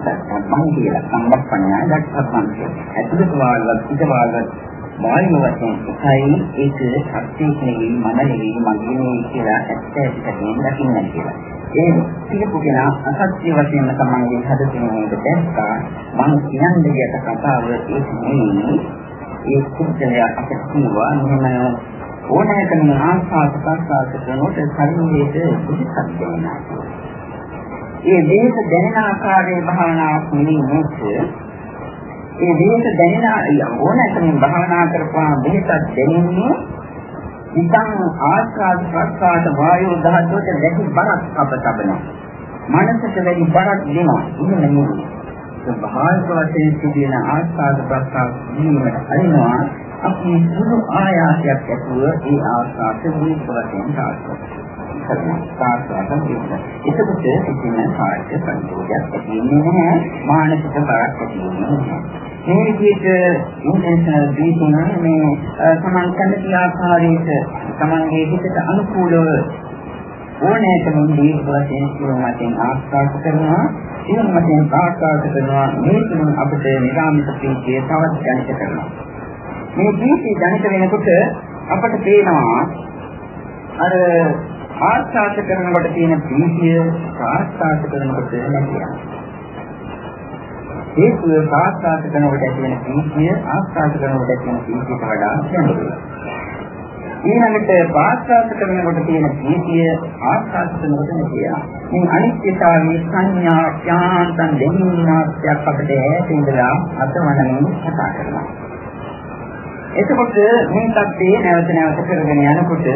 දක්වපන් කියලා සම්බප්පණ්‍යය දක්වපන් කියලා. ඇතුළත වාග්වත් පිට වාග්වත් මායිම වශයෙන් එකයි ඒක සත්‍යයේ මම නෙවෙයි මගේ නෙවෙයි කියලා ඇත්ත ඇත්තටම දකින්න කියලා. ඒ පිළිපු කෙනා අසත්‍ය වශයෙන් තමන්ගේ හදතුනේට දැක්කා මම කියන්නේ යට කතාව ඒක නෙවෙයි ඒ කුජලයා අපිට කියවා මෙහෙම ඕනෑකම ආස්වාද ප්‍රසආස කරනකොට ශරීරයේ පිළිසක් වෙනවා. ඒ දේශ දැනෙන ආකාරයේ භාවනාවක් නෙවෙයි මේක. ඒ දේශ දැනෙන ඕනෑකමින් භාවනා කරපුවාම දෙහසක් දැනෙන්නේ ඉතින් ආස්වාද ප්‍රසආද වායෝ දහතුට වැඩි බරක් අපතබනවා. මනසට වැඩි බරක් දෙනවා. ඉන්න නෙවෙයි. ස්වභාවික වශයෙන් සිදුවෙන ආස්වාද ප්‍රසආද වීමට අරිනවා අපි සුළු ආයාසයක් ඇතුව ඒ ආස්වාද වීම වශයෙන් සාර්ථකයි. සාස්වාදම් වෙනවා. එතකොට සිතින කායික සංකෝචයක් ඇති වෙන්නේ නැහැ. මානසික බරක් ඇති වෙන්නේ නැහැ. මේ විදිහට ඉන්ටෙන්ෂනල් බ්‍රීතිං මේ සමාන කන්ති ආකාරයට තමන්ගේ හිතට අනුකූලව ඕනෑකම දීර්ඝ වශයෙන් සිරුමතෙන් ආස්වාද කරනවා සිරුමතෙන් ආස්වාද කරනවා මේ තුන අපිට නිරාමිත ප්‍රීතිය තවත් දැනිට කරනවා මේ ප්‍රීතිය දැනිට වෙනකොට අපට පේනවා අර ආස්වාද කරනකොට තියෙන ප්‍රීතිය ආස්වාද කරනකොට නැතිවෙනවා. ඒක ආස්වාද කරනකොට ඇති වෙන ප්‍රීතිය ආස්වාද කරනකොට ඇති වෙන ප්‍රීතියට වඩා ගැඹුරුයි. ඊළඟට ආස්වාද කරනකොට තියෙන ප්‍රීතිය ආස්වාද කරනකොට නැතිවෙනවා. මේ අනිත්‍යතාවයේ සංඥා ඥානයන් දෙන්නාත්යක් අපිට ඈත ඉඳලා අතවනමින් කතා කරනවා. එතකොට මේ තත්ත්වයේ නැවත නැවත කරගෙන යනකොට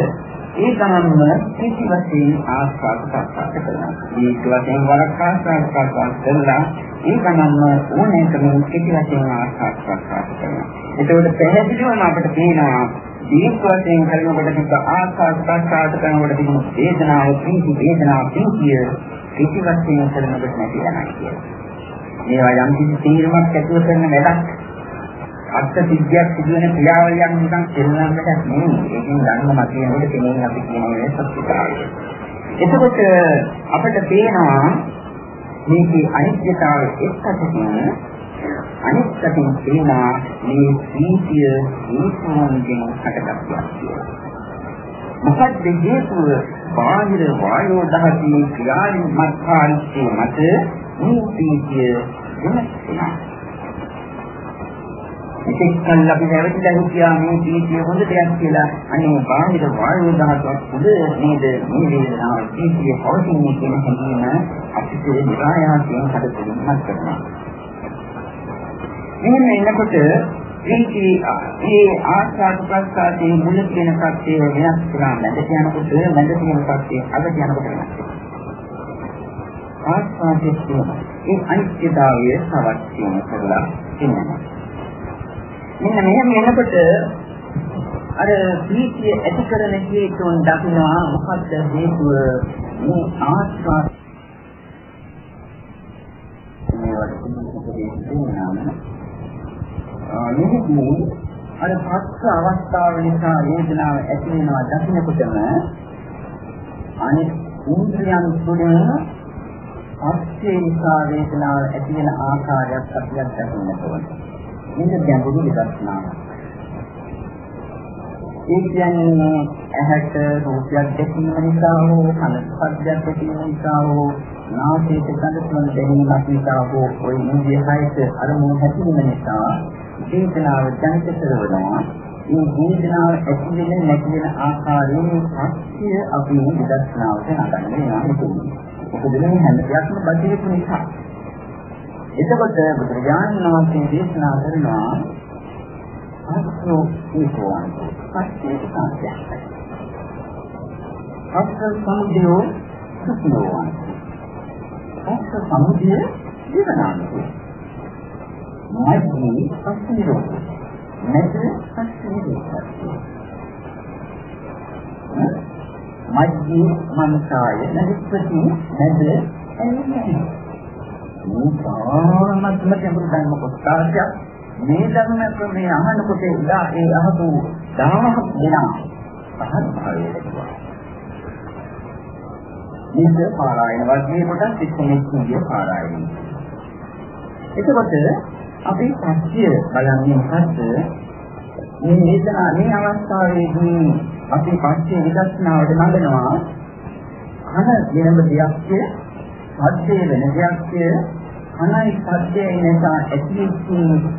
ඒ ගමන්ම කිසි වශයෙන් ආස්වාද ප්‍රසන්න කරනවා. මේක වශයෙන් වරක් ආස්වාද ප්‍රසන්න කරලා ඒ ගමන්ම ඕනෑකම කිසි වශයෙන් ආස්වාද ප්‍රසන්න කරනවා. ඒකෝට පැහැදිලිවම අපිට පේනවා දීප වශයෙන් කරනකොට තිබ්බ ආස්වාද ප්‍රසන්න කරනකොට තිබුණු වේදනාව ප්‍රීති වේදනාව ප්‍රීතිය කිසි වශයෙන් කරනකොට නැති යනවා කියලා. මේවා යම් කිසි තීරමක් ඇතුව කරන වැඩක් අර්ථ සිද්ධියක් සිදුවෙන ක්‍රියාවලියක් නිකන් කෙරෙන්නට නෙමෙයි. ඒකෙන් ධර්ම මතියෙන්ද කෙනෙක් අපි කියන්නේ සත්‍යතාවය. එතකොට අපිට පේනවා මේකේ අනිත්‍යතාවය එක්කටගෙන අනිත්‍යයෙන් පේනවා මේ සීතිය ඒකෝන්ගෙන් හටගත්තා කියලා. මොකද හේතුව බාහිර වායෝ දහතින් ක්‍රියාවෙන් මත්කාරීත්වය මත මේ සීතිය වෙනස් වෙනවා. ඉතින් කල් අපි නැවතිලා හිටියා මේ දීතිය හොඳ දෙයක් කියලා අනේ බාහිර වායු දහසක් පුද නේද මේ වේදනාව දීතිය පවතින්නේ කියන හැඟීම අපිට නිරායාසයෙන් හදපින්නක් කරනවා. මෙන්න එනකොට දීති මේ ආස්වාද ප්‍රසාරයේ මුල කියන කප්පේ වෙනස් කරා මැද යනකොට මැද කියන කප්පේ අග යනකොට වෙනස් ආස්වාදයේ ඒ අනිත්‍යතාවය සවස් කරලා ඉන්නවා. මෙන්න මෙහෙම එනකොට අර ප්‍රීතිය ඇති කරන හේතුන් දකිනවා. මොකද්ද හේතුව? මේ ආස්වාද. මේකදී අර පස්ස අවස්ථාව නිසා වේදනාව ඇති වෙනවා දකින්නකොටම අනිත් ඉන්ද්‍රියන් තුළින් පස්සේ නිසා වේදනාව ඇති වෙන ආකාරයක් අපිට දකින්න ඕනේ. මේක ගැඹුරු විදර්ශනාවක්. ඒ කියන්නේ ඇහැට රූපයක් දැකීම නිසා හෝ කන ශබ්දයක් දැකීම නිසා හෝ නාසයට ගඳ සුවඳ දැනීමක් නිසා හෝ ওই ඉන්දිය හයිත අරමුණු හැදෙන නිසා වේදනාව දැනිට කරනවා. මේ වේදනාව ඇති වෙන නැති වෙන ආකාරයේ සත්‍ය අපි විදර්ශනාවට නගන්න වෙනවා. මොකද මේ හැම දෙයක්ම බද්ධ නිසා එතකොට බුදුරජාණන් වහන්සේ දේශනා කරනවා අස්සෝ ඒකෝවන් පස්සේ සංස්යයි. අස්ස සමුදයෝ සුඛෝවන්. අස්ස සමුදය ජීවනාන්තය. මධ්‍යී පස්සිරෝධ මෙත පස්සිරෝධ මධ්‍යී මනසාය නදිපති නද එන්නේ මේ සාමත්ම ගැඹුරු ධර්ම කොටසක් මේ ධර්ම ක්‍රමයේ අහනකොට ඉඳා ඒ අහපු දාහක් දෙනා පහත් භාවයට ලැබුවා. මේක පාරායන වර්ගයේ කොටස් සිස්ටමෙක් කියන පාරායන. එතකොට අපි සත්‍ය බලන්නේ හත් මේ දේශනා මේ අවස්ථාවේදී අපි පස්සේ විදර්ශනාවට නගනවා අන වෙනම දෙයක්ය සත්‍ය වෙන දෙයක්ය අනයි සත්‍යය නිසා ඇතිවෙච්ච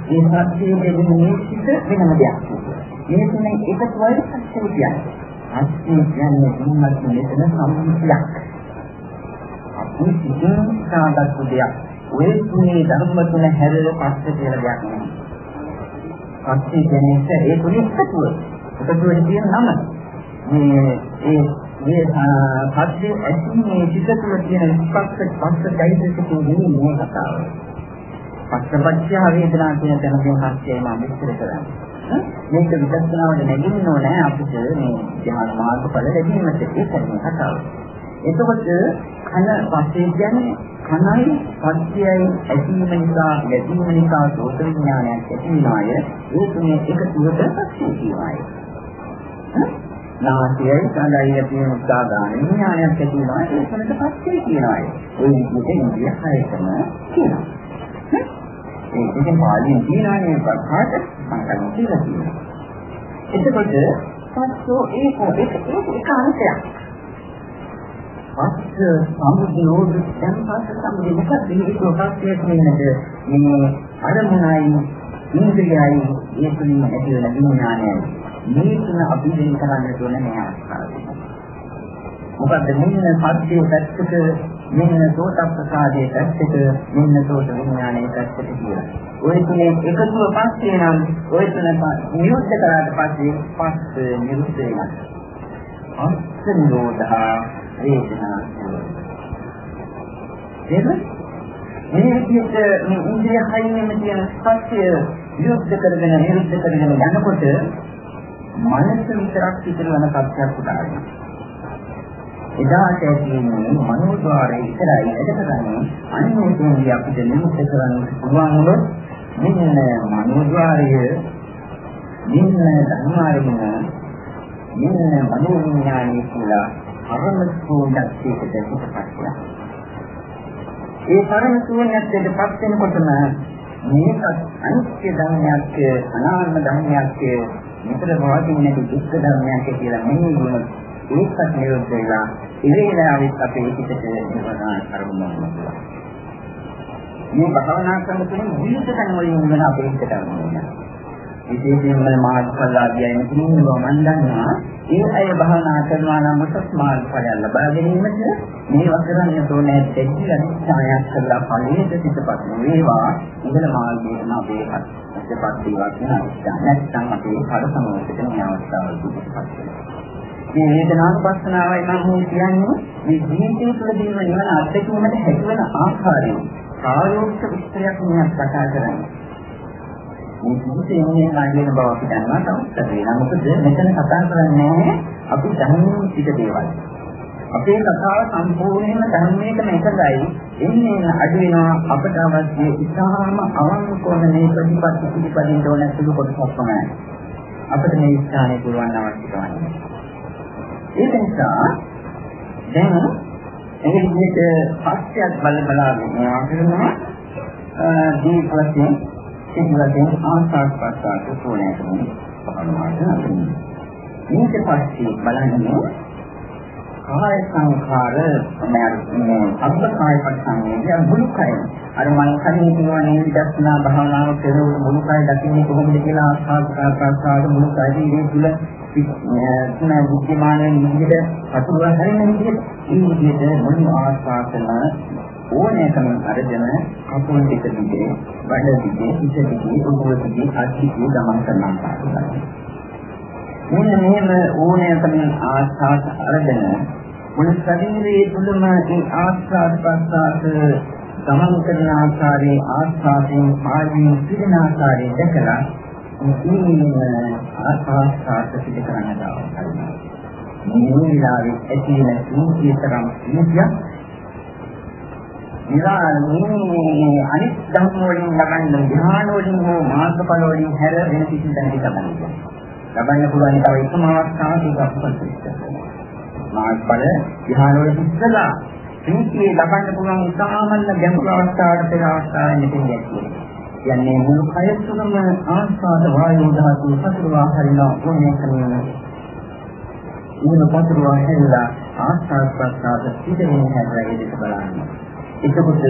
ඒ සත්‍යයේ දෙන්නේ සිට වෙනම දෙයක්. මේ තුනේ එකතු වෙයි සත්‍ය කියන්නේ. සත්‍ය කියන්නේ මොනවද මෙතන සම්මුතියක්. අපි සිතින් සාගත දෙයක්. ඔය තුනේ ධර්ම තුන හැරෙල පස්සේ කියලා දෙයක් නෙමෙයි. සත්‍ය කියන්නේ ඒ තුනේ එකතුව. එකතුව කියන නම. මේ ඒ මේ සත්‍ය ඇතිනේ චිත තුළ තියෙන ස්පර්ශ ස්පර්ශ চৈতසිකේ නෙමෙයි මේ කතාව. පස්සපච්චය වේදනා කියන තැනකින් හස්තේ මම විස්තර කරන්නේ. මේක විදර්ශනාවට නැගින්න ඕනේ අපිට මේ ධ්‍යාන මාර්ගඵල ලැබීමට ඒක නේ කතාව. එතකොට කන පස්සේ කියන්නේ කනයි පස්යයි ඇතිවීම නිසා ලැබීම නිසා සෝත විඥානයක් ඇති වෙනාය. ඒ තුනේ එකතුවට පස්සේ කියවාය. නාසයයි කඳයි තියෙන උත්සාහදාන විඥානයක් ඇති වෙනවා ඒකකට පස්සේ කියනවා. ওই විදිහට ඉන්දිය හයකම කියනවා. ඒ ඉතින් පාලියෙන් කියනනේ ප්‍රකාශ සංකල්ප කියලා කියනවා. එතකොට පස්සෝ ඒක ඒක ඒක අංශයක්. පස්ස සම්බුද්ධෝද දැන් පස්ස සම්බුද්ධ මොකක්ද මේක පස්සේ කියන්නේ මේ අරමුණයි ඉන්ද්‍රියයි ඒ තුලින් ඇති වෙන විඥානයයි මේ තුන අපි වෙන කරන්න ඕන මේ අවස්ථාවේ. මොකද මෙන්න සත්‍යයේ පැත්තක මෙන්න සෝතප්පසාදයේ පැත්තක මෙන්න සෝත විඥානයේ පැත්තක කියලා. ওই තුනේ එකතුව පස්සේ නම් ওই තුන නිරුද්ධ කරාට පස්සේ පස්ස නිරුද්ධ වෙනවා. අස්ස නිරෝධා වේදනා එහෙනම් මේ විදිහට මේ ඉන්ද්‍රිය හයිනෙම තියෙන සත්‍ය විරුද්ධ කරගෙන නිරුද්ධ කරගෙන යනකොට මනස විතරක් පිටරවන කප්පයක් උදාහරණයක්. එදාට කියන්නේ මනෝද්වාරයේ ඉතරයි එදකරන්නේ අනිවාර්යයෙන්ම අපිට නිමුත් කරන්න පුළුවන් වුණොත් මෙන්න මනෝද්වාරය මෙන්න ධර්මාරමුණ මෙන්න මනෝවිඥානය කියලා පරම ශූන්‍යත්වයකට පිටපත් ඒ පරම ශූන්‍යත්වයට පත් වෙනකොටම මේක අනිත්‍ය ධර්මයක් අනාත්ම ධර්මයක් විතර පවතින නැති දුක්ඛ ධර්මයක් කියලා මෙහි වුණ ඒකත් නිරුද්ධ වෙලා ඉරේලාවෙත් අපේ හිතට නිවනා කරමුනවා. මේ භාවනා කරන තුලින් විවිධ තැන් වලින් වෙන අපේ හිතට අරමුණා. විශේෂයෙන්ම මාර්ගඵලලාභියයි මෙතනින් බව මම දන්නවා. ඒ අය භාවනා කරනවා නම් උසස් මාර්ගඵලයන් ලබා ගැනීමට මේ වසරන්නේ තෝනේ දෙකි අනිත්‍යයක් කරලා ඵලයට පිටපත් වේවා. ඉහළ මාර්ගයේ අපේ පිටපත් වේවා කියන අනිත්‍ය. නැත්නම් අපේ කඩ සමෝෂයට මේ අවස්ථාව පිටපත් වෙනවා. මේ වේදනානුපස්සනාවයි මම මේ කියන්නේ මේ ජීවිතය තුළදීම නිවන අත්දැකීමට හැකිවන ආකාරය ප්‍රායෝගික විස්තරයක් මම කතා කරන්නේ. මේ ජීවිතේ ඉන්නේ නැගෙන බව අපි දන්නවා තමයි වෙනවා. මොකද මෙතන කතා කරන්නේ අපි ධර්මයේ පිට දේවල්. අපේ කතාව සම්පූර්ණයෙන්ම ධර්මයකම එකයි. එන්නේ අඩු වෙනවා අපට අවශ්‍ය ඉතාම අවංකවම මේ ප්‍රතිපත්ති පිළිපදින්න ඕන සුළු කොටසක් පමණයි. අපිට මේ ස්ථානයේ පුරවන්න අවශ්‍ය කරන්නේ. ඒක නිසා දැන් එහි විදිහට පස්සයක් බල බලාගෙන යනවා කියනවා දීප වශයෙන් සිහිවදෙන් ආස්වාද ප්‍රසආස සෝණයටම පහළවට ඊට පස්සේ බලන්නේ කාය සංඛාර මේ අබ්බ කාය පස්සන්නේ මුළු කය. අර මම කලින් කියනවා නේද දර්ශනා භාවනාව කරන මුළු කය දකින්නේ කොහොමද කියලා ආස්වාද ප්‍රසආස මුළු කයදී මේ තුල තුන විද්‍යමාන විදිහට අතුරුව හරින විදිහට. ඒ විදිහට මුළු ආස්වාදන ඕනෑකම අරගෙන කකුල් දෙක දිගේ, බඩ දිගේ, හිස දිගේ, උගුර දිගේ, අත් දිගේ ගමන් කරන ආකාරය. මෙන්න මෙහෙම ඕනෑකම ආස්වාද අරගෙන මුළු ශරීරයේ තුලම ඒ ආස්වාද ප්‍රසආස ගමන් කරන ආකාරයේ ආස්වාදයෙන් පාලනය පිළින ආකාරයෙන් දැකලා මේ ආස්වාද සිදු කරන්න දානවා. මේ විලාවේ ඇති වෙන සීතිය තරම් සීතියක් නිරාමී අනිත් ධර්ම වලින් ලබන ධ්‍යාන වලින් හෝ මාර්ගඵල වලින් හැර වෙන කිසි දැනක ලබන්නේ. ලබන්න පුළුවන් තව එකම අවස්ථාවක් ඒක අපිට මාර්ගඵල ධ්‍යාන වල ඉස්සලා සීතිය ලබන්න පුළුවන් උසාමන්න ගැඹුරු අවස්ථාවට පෙර අවස්ථාවෙන් මෙතෙන් දැක්කේ. යන්නේ මුළු කය තුළම ආස්වාද වායු ධාතු සතුරා හරිනා ඕනේ කරන ඊන පතුරවා හැදලා ආස්වාද ප්‍රසආද පිටින් හැදලා ඒක බලන්න. එතකොට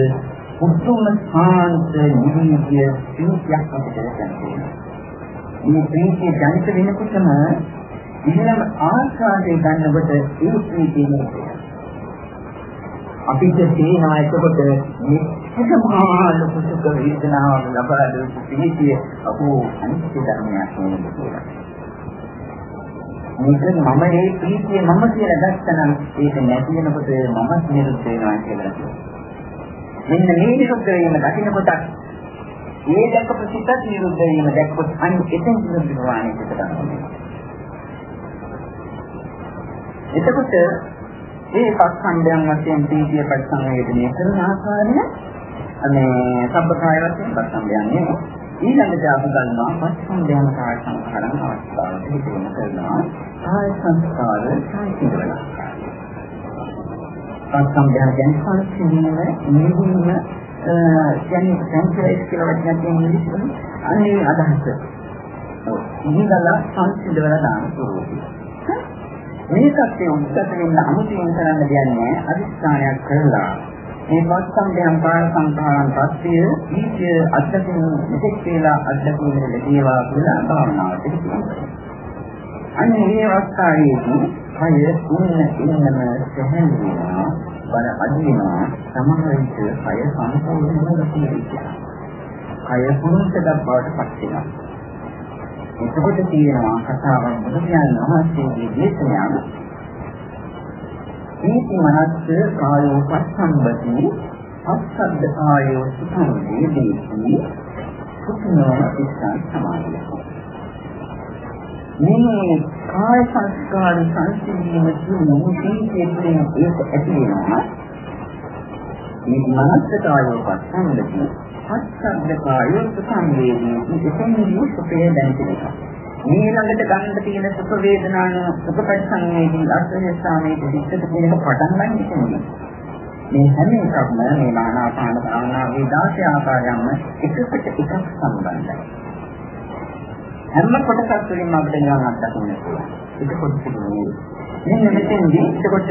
උතුම් සාන්ත නිවිය සිහියක් අපිට දැනෙනවා. මේ ප්‍රීතිය ජනිත වෙනකොටම ඊළඟ ආස්වාදයේ ගන්නකොට ඒ ප්‍රීතිය නෙවෙයි. අපිට තේනවා එතකොට මේ එකමහා ලොකු සුඛ වේදනාවක් ලබා දෙන ප්‍රීතිය අපෝ අනිත්‍ය ධර්මයක් නෙවෙයි කියලා. මේක මම මේ ප්‍රීතිය මම කියලා ගත්තනම් ඒක නැති වෙනකොට මම නිරුද්ධ වෙනවා කියලා කියනවා. මෙන්න මේ නිරුද්ධ වීම දකින්නකොට ඒ දැක්ක සිතත් නිරුද්ධ වීම දැක්කොත් අන්න එතෙන් නිරුද්ධ වෙනවා නේද එතකොට මේ පස්සම්බයන් වශයෙන් ප්‍රීතිය පරිසංවේදනය කරන ආකාරය මේ සබ්බකාය වශයෙන් පස්සම්බයන් නේ ඊළඟට අපි ගන්නවා පස්සම්බයන කාය සංඛාරන අවස්ථාවට හිතෙන්න කරනවා. කාය සංස්කාර සාහිත්‍යවල පස්සම්බයන කියන්නේ සංසිඳීම නිවීම කියන්නේ සංකේත කියලා වචනයක් තියෙනවා අනේ අදහස ඉහිදලා සංසිඳවල දාන ස්වරූපය මේකත් උත්තර වෙන්න අමුතුවෙන් කරන්න දෙන්නේ අදිස්ථානයක් කරලා මේ වස්සම්බයන් පාර සංඛාරයන් පස්සේ ඊට අත්දකින් මෙතෙක් කියලා අත්දකින් ලැබේවා කියලා භාවනාවට කියනවා. අන්නේ මේ අවස්ථාවේදී කය ඉන්න ඉන්නම සැහැල්ලු වෙනවා, බර අදිනවා, සමහර විට කය සම්පූර්ණයෙන්ම තියෙනවා. කය පුරුෂකක් බවට පත් වෙනවා. එතකොට තියෙනවා කතාවක් බුදු පියාණන් වහන්සේගේ දේශනාව මේක මනස්ස කායෝ පස්සම්බති අස්සද්ද කායෝ සුඛං වේදේති සුඛනෝ ඉස්සන් සමාධිය මේ කාය සංස්කාර සංසිඳීම කියන කියන්නේ ඒක ඇති වෙනවා මේ මනස්ස කායෝ පස්සම්බති අස්සද්ද කායෝ සුඛං වේදේති එතනදී සුඛය දැනෙනවා මේ ළඟට ගන්න තියෙන සුඛ වේදනාන සුඛ පරිසංවේදී අර්ථයස්ථානයේ පිටත කියන පටන් ගන්න ඉන්නේ. මේ හැම එකක්ම මේ මානාපාන භාවනාවේ 16 ආකාරයන්ම එකකට එකක් සම්බන්ධයි. හැම කොටසක් තුළින්ම අපිට නිවන් අත්දකින්න පුළුවන්. ඒක කොටසකින් මෙන්න මෙතෙන්දී එතකොට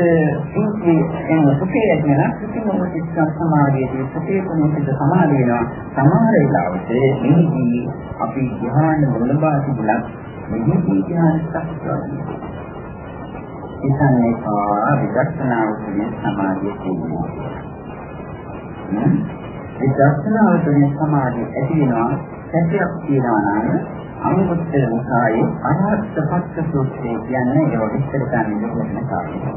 ඉන්ද්‍රිය එන සුඛය කියන සුඛම සිස්කම් සමාධියේදී සුඛේ කොහොමද සමාධිය වෙනවා. සමහර වෙලාවට මේදී අපි ධ්‍යාන වලබා තිබුණා මේදී ධ්‍යාන සත්‍යය ඉතින් ඒකා විදර්ශනාව කියන සමාධිය කියනවා විදර්ශනාව කියන සමාධිය ඇති වෙනවා. සත්‍යයක් කියනවා නම් අනුමුත්තර නිකායේ අරහත් පස්ස සූත්‍රය කියන්නේ ඒක විස්තර කරන්න දෙන්න කාරණා.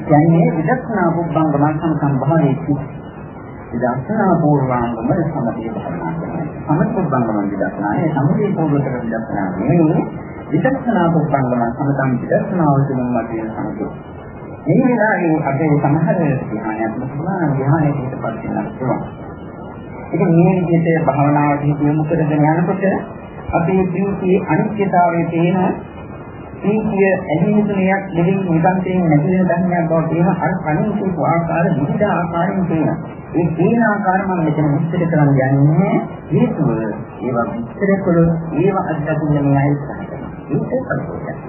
කියන්නේ විදර්ශනා බුද්ධංගම සම්භාවයේදී විදර්ශනා පූර්වාංගම සමතේ භාවනා කරනවා. සමතුබ්බංගම විදර්ශනා ඒ සමුදේ පූර්වතර විදර්ශනා නෙවෙයි විදර්ශනා බුද්ධංගම සමතම් විදර්ශනා වලින් මතිය සමතේ. මේ වෙලාවේ අපේ සමහර ධ්‍යානයක් මුතුමා ධ්‍යානයකට පත් වෙනවා පුළුවන්. ඉතින් මේ විදිහට භාවනාවට යොමු කරගෙන යනකොට අපේ ජීවිතයේ අනිත්‍යතාවය තේනවා. සීතිය ඇලිමුතුනියක් දෙලින් නිකන්තයෙන් නැති වෙන ධර්මයක් බව තේන අර කලින් කියපු ආකාර විවිධ ආකාරයෙන් තේනවා. ඒ තේන ආකාර මම මෙතන විස්තර කරන්න යන්නේ හේතුව ඒවා විස්තර කළොත් ඒවා අත්දකින්න මෙයයි ඒක සත්‍යයක්.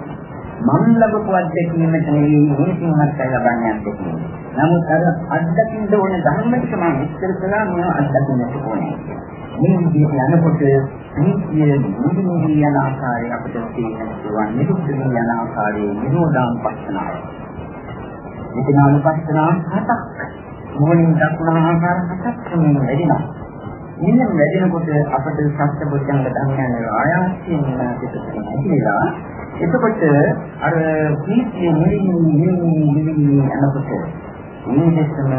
මම ලැබපු අත්දැකීමට නෙවෙයි මේ සිංහත් ලබන්නේ අත්දැකීම. නමුත් අර අත්දකින්න ඕන ධර්ම ටික මම විස්තර කළා මම අත්දකින්නට ඕනේ. මේ විදිහට යනකොට නිත්‍ය නිදුනි යන ආකාරය අපිට තේරෙන්න පුළුවන් නිරුද්ධ යන ආකාරයේ නිරෝධාන් පස්සනාව. විඥානුපස්සනාව හතක්. මොනින් දක්වන ආකාර හතක් තමයි වැඩිනවා. මෙන්න වැඩෙනකොට අපට සත්‍ය බුද්ධංග ධර්මයන් ආයාසයෙන් පිටු වෙනවා. එතකොට අර කීතිය නිවි නිවි නිවි අනකොට මේකම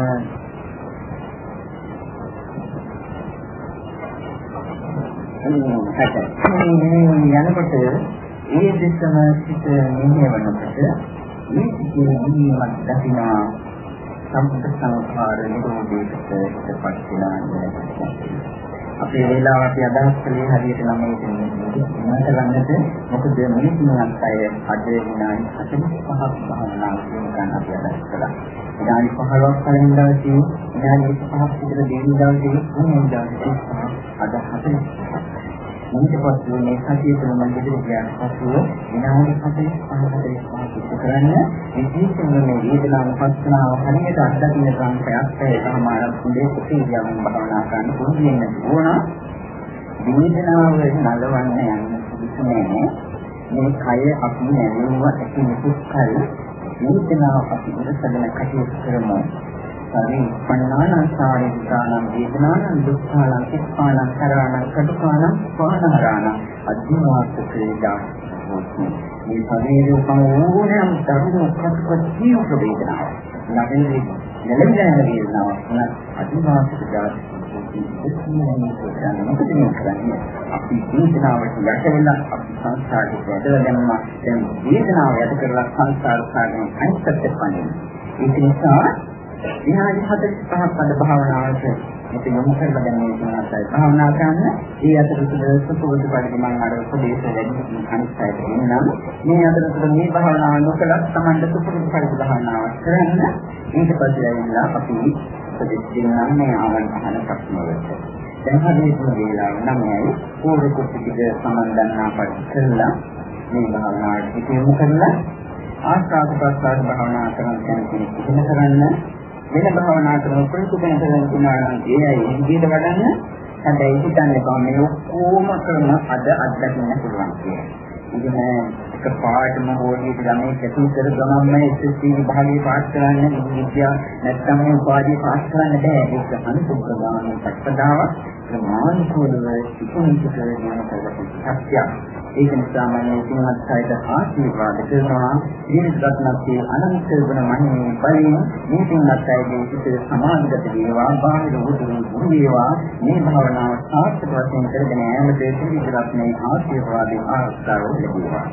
යනකොට ඒ දෙසම සිට මෙහෙවනකොට මේ සිිතේ නිවීමක් දකිනවා සම්පත සංඛාර නිරෝධයකට ඉස්සපත් වෙනවා. අපේ වේලාව අපි අදහස් කළේ හරියට නම් මේක ඉන්නට ගන්නට මොකද මිනිස්සුන්වත් අය අද විනාඩි 45ක් භාවනා කරන අපි අදහස් කළා. විනාඩි 15ක් කලින් දවසේ විනාඩි 25ක් විතර දෙන දවසේ මොන දවසේ අද 45 ඊට පස්සේ මේ සතිය තුළ මම දෙවියන් කියන පසුව විනාඩි 45 45 කරන්න. විශේෂයෙන්ම මේ වේදනාව පස්සනාව හරියට අත්දකින්න සංකයක් ඒකමාරක් හොඳේ කුසීයම් භාවනා කරන්න පුරුදු වෙන්න ඕන. වේදනාව නලවන්න යන්න සුදුසුනේ මේ කය අපි නැවෙව ඇති නිකුත් කල වේදනාව අපි ඉරසගෙන කටයුතු කරමු. පරි පණාන සාරිකානම් වේදනානම් දුක්ඛානම් කිස්පානම් කරානම් කටුකානම් පානහරානම් අධිවාස ක්‍රීඩා මේ ශරීරය සමෝහණයන් ධර්ම කටකටි වේදනාව නැගෙන්නේ නැලෙන වේදනාව නැ අධිවාස ක්‍රීඩා අපි වේදනාවට යට වෙලා අපි සංසාරේ වැදලා දැම්මා. දැන් වේදනාව යට කරලා සංසාර සාගරයෙන් අනිත් පැත්තට පනින්න ඒක නිසා විනාඩි 45ක් අද භාවනාවට මේක යොමු කරලා දැන් මේ තුනයි භාවනා කරන්න. ඒ අතරතුර සුපුරුදු පරිදි මම අර උපදේශ ලැබුණු අනිත් අයට එන්නම්. මේ අතරතුර මේ භාවනාව නොකලත් Tamanda සුපුරුදු පරිදි භාවනාව කරන්න. ඊට පස්සේ ඇවිල්ලා අපි උපදෙස් දෙන්නම් මේ ආවන් අහන ප්‍රශ්න වලට. දැන් හදිසියෙ වේලාව නමයි පූර්ව කුටික සම්බන්ධනා පරිච්ඡේදලා මේ භාවනාවට යොමු කරලා ආස්වාද ප්‍රසආද භාවනා කරන කෙනෙක් ඉගෙන ගන්න වෙන භාවනා කරන ප්‍රතිපදෙන් කරන තුනානම් ඒයි ඉදිරියට වඩන්න හැබැයි හිතන්නේ කොහොමද ඔක්කොම කරන අද අත්දකින්න පුළුවන් කියලා. ඉතින් එක පාඩම හොඩියට ළමයි කැටි කර ගමන්ම SSC විභාගයේ පාස් කරන්න විද්‍යා නැත්නම් මේ උපාධිය පාස් කරන්න බෑ ඒක අනුසුද්ධ ගාමී ප්‍රතිපදාවක් ප්‍රමාණිකවල ඉක්මනට කරගෙන යන සත්‍යයක්. ඒක නිසා මම සිංහත් සායත ආශිර්වාද කරනවා. දීර්ඝත්නත්යේ අනන්ත ගුණ මහිමේ බලයෙන් මේ සිංහත් සායගේ සිත සමාධිගත වේවා බාහිර උතුරු ගුණ වේවා. මේ භාවනාව සාර්ථක වශයෙන් කරගෙන යාමට දීර්ඝත්නයේ ආශිර්වාදයේ ආස්කාරව ලැබේවා.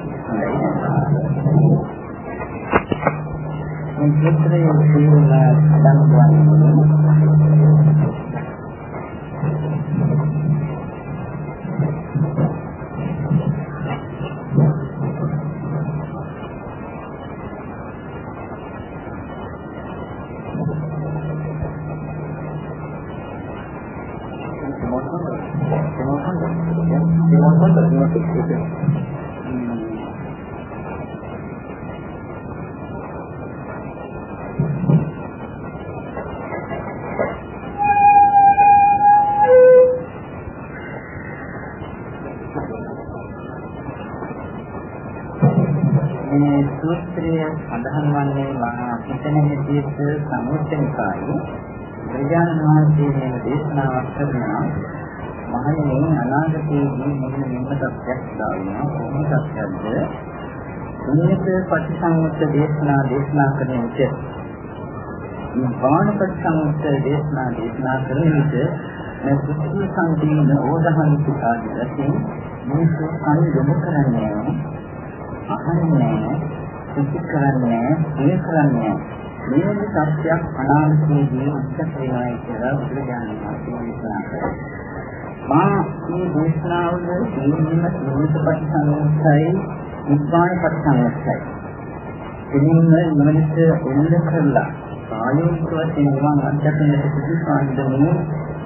මේ චිත්‍රයේ සියලුම දන්වන්නේ විදිහට සම්මුතිකායි බුදුන් වහන්සේ මේ දේශනාවක් කරනවා. මහණෙනි අනාගතයේදී මෙන්න මෙන්න සත්‍යයක් දානවා. කොහොම සත්‍යද උන්නත ප්‍රතිසංයුක්ත දේශනා දේශනා කරන විට මේ බාණ ප්‍රතිසංයුක්ත දේශනා දේශනා කරන විට මේ සුද්ධි සංදීන ඕදහන් පිටාදී වශයෙන් මිනිස්සු කන් යොමු කරන්නේ අහන්නේ සිත් කරන්නේ ඒ කරන්නේ මේ සත්‍යයක් අනාගතයේදී උත්සත වෙනවා කියලා බුදුරජාණන් වහන්සේ දේශනා කළා. මා මේ දේශනාවල තේරුම නිමිතපත් සංස්කෘතයි උත්පාණ පත්සංස්කෘතයි. එනින්න මනස එල්ල කරලා ප්‍රායෝගික වශයෙන් නිවන් අධ්‍යයනයේ සුදුසුකම්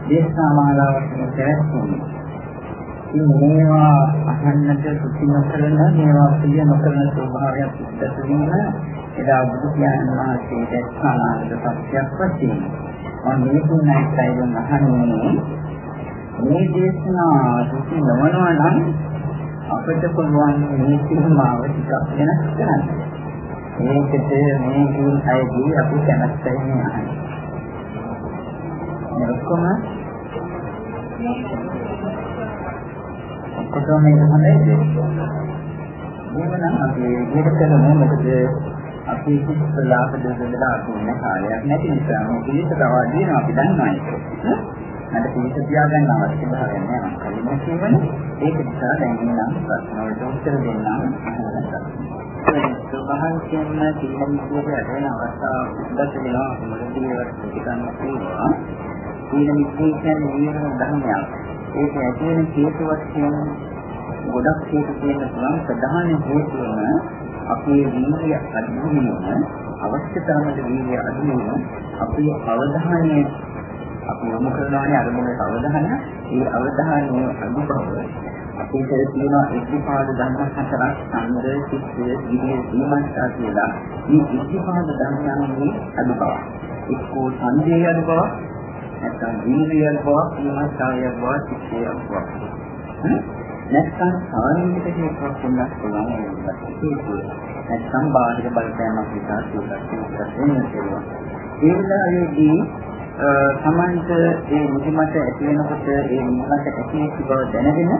දේශනා මාලාවක් පැවැත්වුණා. මේවා අහන්නට සුචි නොකරන මේවා පිළිය නොකරන ස්වභාවයක් සිද්ධ වීම එදා බුදු පියාණන් වහන්සේ දැක්කානාද සත්‍යයක් වශයෙන් මම මේ තුනයි සයිවන් අහන්නේ මේ දේශනා සුචි නොවනවා නම් අපිට පුළුවන් මේ සිනමාව ටිකක් වෙනස් කරන්න. මේකට මේ කින් අයදී අපි කැමැත්තයි මේ අහන්නේ. ඔක්කොම ඔක්කොම මේක හොඳයි. මේවනම් අපි මේක කරමු මොකද අපි ඉස්සලාට දෙදලා තියෙන කාලයක් නැති නිසා මේ පිළිස තව දින අපි දන්නවා ඒක. මට පිළිස තියාගන්න අවශ්‍ය භාවයක් නෑ මම කලින් කියවනේ ඒක නිසා දැන් නම් ප්‍රශ්න වලට උත්තර දෙන්නම් සබහන් කියන තීනමිතියේ ඇදෙන අවස්ථාවක් උද්දත් වෙනවා මුලින්ම ඒවට පිළිගන්න පුළුවන් තීනමිතිය කියන්නේ නිවන ධර්මයක් ඒක ඇති වෙන හේතු වශයෙන් ගොඩක් හේතු තියෙන පුළුවන් ප්‍රධාන හේතුවම අපේ වීර්ය අධිවීම අවශ්‍ය තරමට වීර්ය අධිවීම අපේ අවධානය අපි යොමු කරනවානේ අරමුණට අවධානය. ඒ අවධානයේ අඩු බව අපේ කර තියෙන ඉතිපාද ධර්ම හතරක් ඡන්ද සිත්ය විදියේ සීමාස්ථා කියලා. මේ ඉතිපාද ධර්මයන්ගේ අඩු බව එක්කෝ ඡන්දයේ අඩු බව නැත්නම් වීර්යය අඩු බව සීමාස්ථාය අඩු බව සිත්ය අඩු බව නැත්නම් සාමාන්‍යක හේතුවක් වෙනස් පුළුවන් ඒකට නැත්නම් බාහිර බලපෑමක් නිසා සිතක් වෙනස් වෙනවා. ඒ වෙලාවේදී සමන්ත ඒ මුලින්මත ඇති වෙනකොට ඒ මුලින්මත ඇති වෙච්ච බව දැනගෙන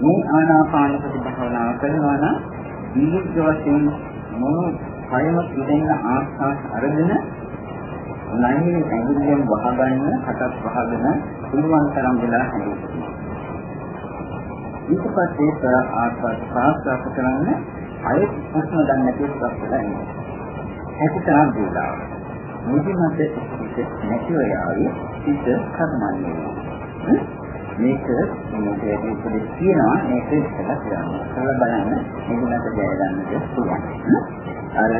මේ ආනාපාන සති භාවනාව කරනවා නම් දීර්ඝ වශයෙන් මොන කයම ඉඳින ආස්වාස් අරගෙන නැහිනේ ඇඟිල්ලෙන් වහගන්න කටක් වහගෙන පුළුවන් තරම් වෙලා හැදෙන්න. ඊට පස්සේ ආස්වාස් ප්‍රාස්වාස් කරන්න අය ප්‍රශ්න ගන්න නැතිව ප්‍රශ්න ගන්න. හැකිතාක් දේලා. මුදිමත් සිත් නැතිව යාවි සිත් කර්මන්නේ. මේක මේකේ උපදෙස් කියනවා මේක ඉස්සලා කියනවා. කල බලන්න මුදිමත් ජය ගන්නට පුළුවන්. අර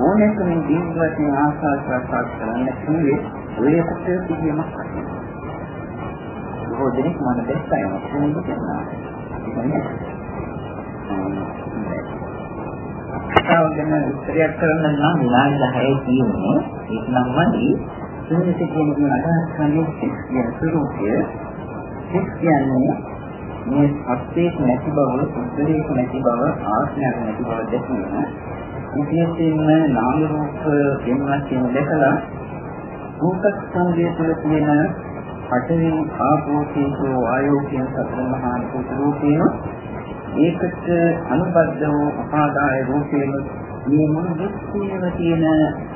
ඕනෙකමින් දීර්ඝවත්න ආශාස ප්‍රසාර කරන්න කිව්වේ ඔය එකට පිළියමක් කරනවා. බොහෝ දෙනෙක් මම දැක්කා ඒක කියනවා. කතාව ගැන විස්තරයක් කරන්න නම් විනාඩි 10 තියෙන්නේ ඒක නම් වඩි සුනිත කියන දේ අදහස් කරන්නේ කියන ස්වરૂපය එක් කියන්නේ මේ සත්‍යයක් නැති බව සුද්ධියක් නැති බව ආත්මයක් නැති බව දැකීම විශේෂයෙන්ම නාම රූප වෙනස් කියන දැකලා රූප සංදේ තුළ තියෙන පඨවි ආපෝ තේජෝ වායෝ කියන සතර මහා භූත රූපේන ඒකට අනුබද්ධ වූ අපාදාය රූපේන මේ මුළු විශ්වයේම තියෙන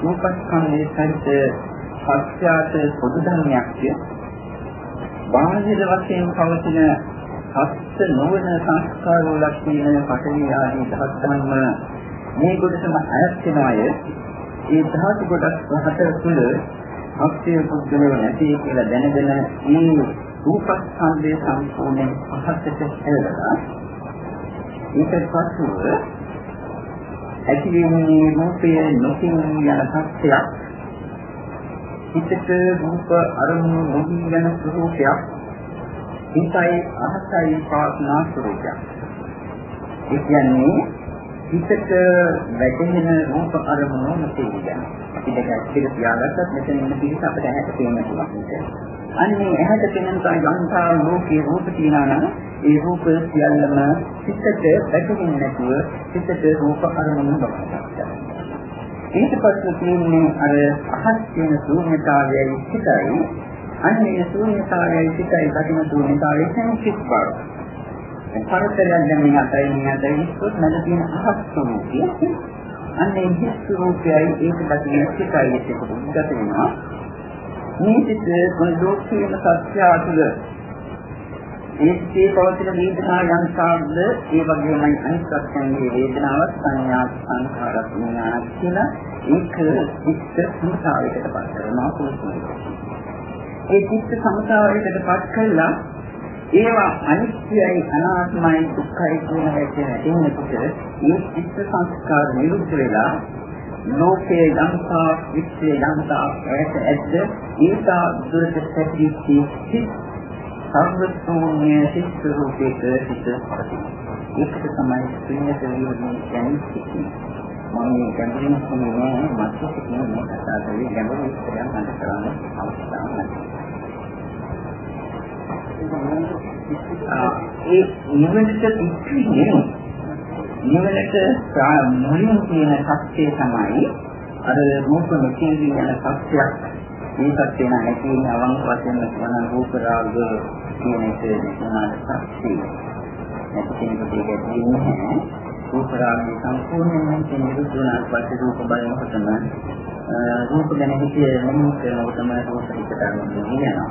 රූපස්කන්ධයේ සහිත සත්‍යයට පොදු ධර්මයක්ය. බාහිර වශයෙන් පවතින සත්‍ය නොවන සංස්කාර වල තියෙන පඨවි ආදී දහස් ධර්ම මේ කොටසම අයත් වෙනාය. ඒ ධාතු කොටස් හතර තුළ සත්‍ය පුද්ගලව නැති කියලා දැනගෙන මේ රූපස්කන්ධයේ සම්පූර්ණ පහතට හැරලා ඊට පස්සෙ ඇතිවෙන්නේ රූපය නොකින් යන සත්‍යයක් හිතට රූප අරමුණු නොකින් යන ස්වરૂපයක් හිතයි අහසයි පාස්නා ස්වરૂපයක් ඒ කියන්නේ හිතට වැටෙන රූප අරමුණු නොකින් යන. අපි දෙක ඇත්තට තියාගත්තත් මෙතන ඉන්න පිළිස අපිට ඇහැට පේන්න පුළුවන් අන්නේ ඇහැට පෙනෙන යන්තා ලෝකේ රූප තියනා නම් ඒ රූප සියල්ලම සිතට වැටෙන්නේ නැතුව සිතට රූප අරමුණු බවකට. ඊට පස්සේ තියෙන්නේ අර අහස් කියන ශූන්‍යතාවයයි සිතයි. අන්නේ ශූන්‍යතාවයයි සිතයි දකින්න ශූන්‍යතාවයයි සංසිත් බව. පරතරයක් දැන් මේ අතයි මේ අතයි ඉස්සොත් මැද තියෙන අහස් ස්වરૂපය. අන්නේ හිස් ස්වરૂපයයි ඒක දකින්න සිතයි එක්ක උද්ගත වෙනවා. මේ සිත් මොනෝක්ෂේම සත්‍ය අතුල ඒකේ පවතින වේදනා යන්තාවද ඒ වගේමයි අනිත් සත්‍යයේ වේදනාවක් සංඥා සංඛාරක් විඥානක් කියලා ඒක චිත්ත සමුදායයකට පත් කරනවා කොහොමද ඒ චිත්ත සමුදායයකට පත් කළා. ඒවා අනිත්‍යයි අනාත්මයි දුක්ඛයි කියන හැටි එන්නකොට මේ චිත්ත සංස්කාර නිරුද්ධ වෙලා ලෝකයේ යම්තා විශ්වයේ යම්තා ඇත ඇද්ද ඊතා දුරට පැතිරිච්චි සිත් සම්පූර්ණ සිත් රූපයක සිට පවතී. ඒකට තමයි ශුන්‍යත වීම කියන්නේ. මම මේ ගැඹුරින් කියන්නේ මත් කියන මේ කතාවේ ගැඹුරු විස්තරයක් මම කරන්න අවස්ථාවක් නැහැ. ඒ නිවනට ඉක්න්නේ නිවනට මුලින් තියෙන සත්‍යය තමයි අර රූප මෙතෙන්දී යන සත්‍යයක්. මේ සත්‍ය නැති වෙන අවංක වශයෙන් කියන රූප රාග කියන එක නිසාට සත්‍යය. නැති කෙනෙකුට ඒක දෙන්නේ නැහැ. රූප රාගය සම්පූර්ණයෙන්ම නිරුද්ධ වුණාට පස්සේ රූප බලනකොටම රූප ගැන හිතේ මොන කරනකොට තමයි රූප හිතට යනවා.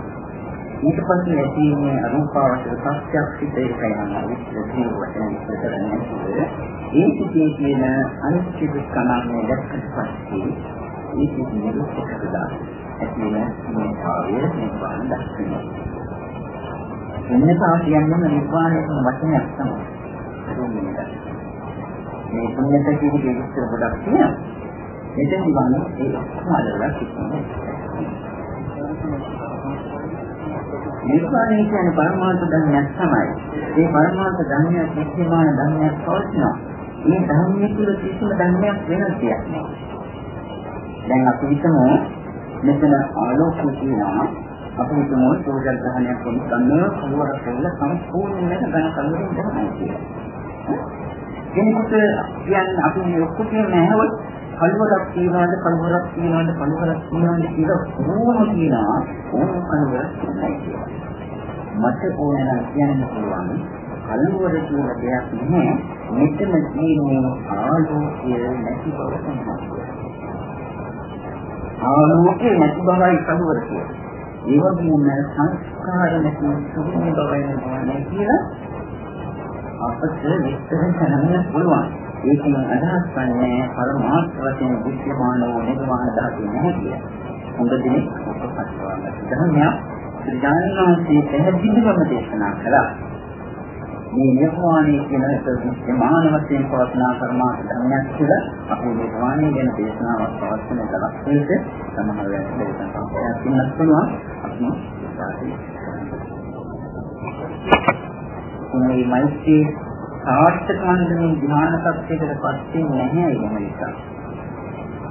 ඊට පස්සේ ඇතිවෙන්නේ අරූපාවචර සත්‍යයක් සිටේ කියනවා විශ්ලේෂණය වශයෙන් විස්තර කරන්නේ. ඒ සිටේ කියන අනිත්‍ය දුක්ඛනාමය දැක්කට පස්සේ ඒ සිටේ නිරුක්තකදා ඇතිවෙන මේ භාවය නිර්වාණ දක්වනවා. එන්නතා කියන්නේ නිර්වාණය කියන වචනයක් තමයි. මේ පුණ්‍යත කියන විස්තර ගොඩක් තියෙනවා. මෙතන දිවන්නේ ඒ ඔක්කොම අදලා තිබුණා. නිර්වාණය කියන්නේ පරමාර්ථ ධර්මයක් තමයි. ඒ පරමාර්ථ ධර්මයක් විද්‍යමාන ධර්මයක් පවතිනවා. මේ ධර්මයේ තුල කිසිම ධර්මයක් වෙනස් දෙයක් නෑ. දැන් අපි හිතමු මෙතන ආලෝකය කියනවා අපි හිතමු සෝජල් ග්‍රහණයක් වුණා කවුරුර කියලා සම්පූර්ණයෙන්ම ගණන් කළොත් තමයි කියන්නේ. කෙනෙකුට කියන්නේ අපි මේ ඔක්කොම නැහවොත් කල්වරක් තියනවාද කල්වරක් තියනවාද කල්වරක් තියනවාද කියලා ඕනම කියනවා ඕනම කල්වරක් නැහැ කියලා. මට ඕනනම් කියන්න පුළුවන් කල්වර කියලා දෙයක් නැහැ මෙතන තියෙන ආලෝකය නැති බව තමයි. ආලෝකය නැති බවයි කල්වර කියන්නේ. ඒ වගේම සංස්කාර නැති සුභ බවයි නේ කියලා අපට විස්තර කරන්න පුළුවන්. ඒකෙන් අදහස් වන්නේ පරමාර්ථ වශයෙන් විද්‍යමාන වූ නිර්වාණ ධාතුව නැහැ කියලා. හොඳ දෙයක් ඔබපත්වන්න. ධර්මයක් ඥානනාංශයේ පැහැදිලිවම දේශනා කළා. මේ නිර්වාණය කියන එක විද්‍යමාන වශයෙන් පවත්නා පරමාර්ථ ධර්මයක් කියලා අපේ නිර්වාණය ගැන දේශනාවක් පවත්වන දවස් වලට සමහර වෙලාවට සංකල්පයක් වෙනස් වෙනවා. අපි මේ මෛත්‍රී සාර්ථක වන්නේ ධ්‍යාන තත්ත්වයකට පත් වෙන්නේ නැහැ එහෙම නිසා.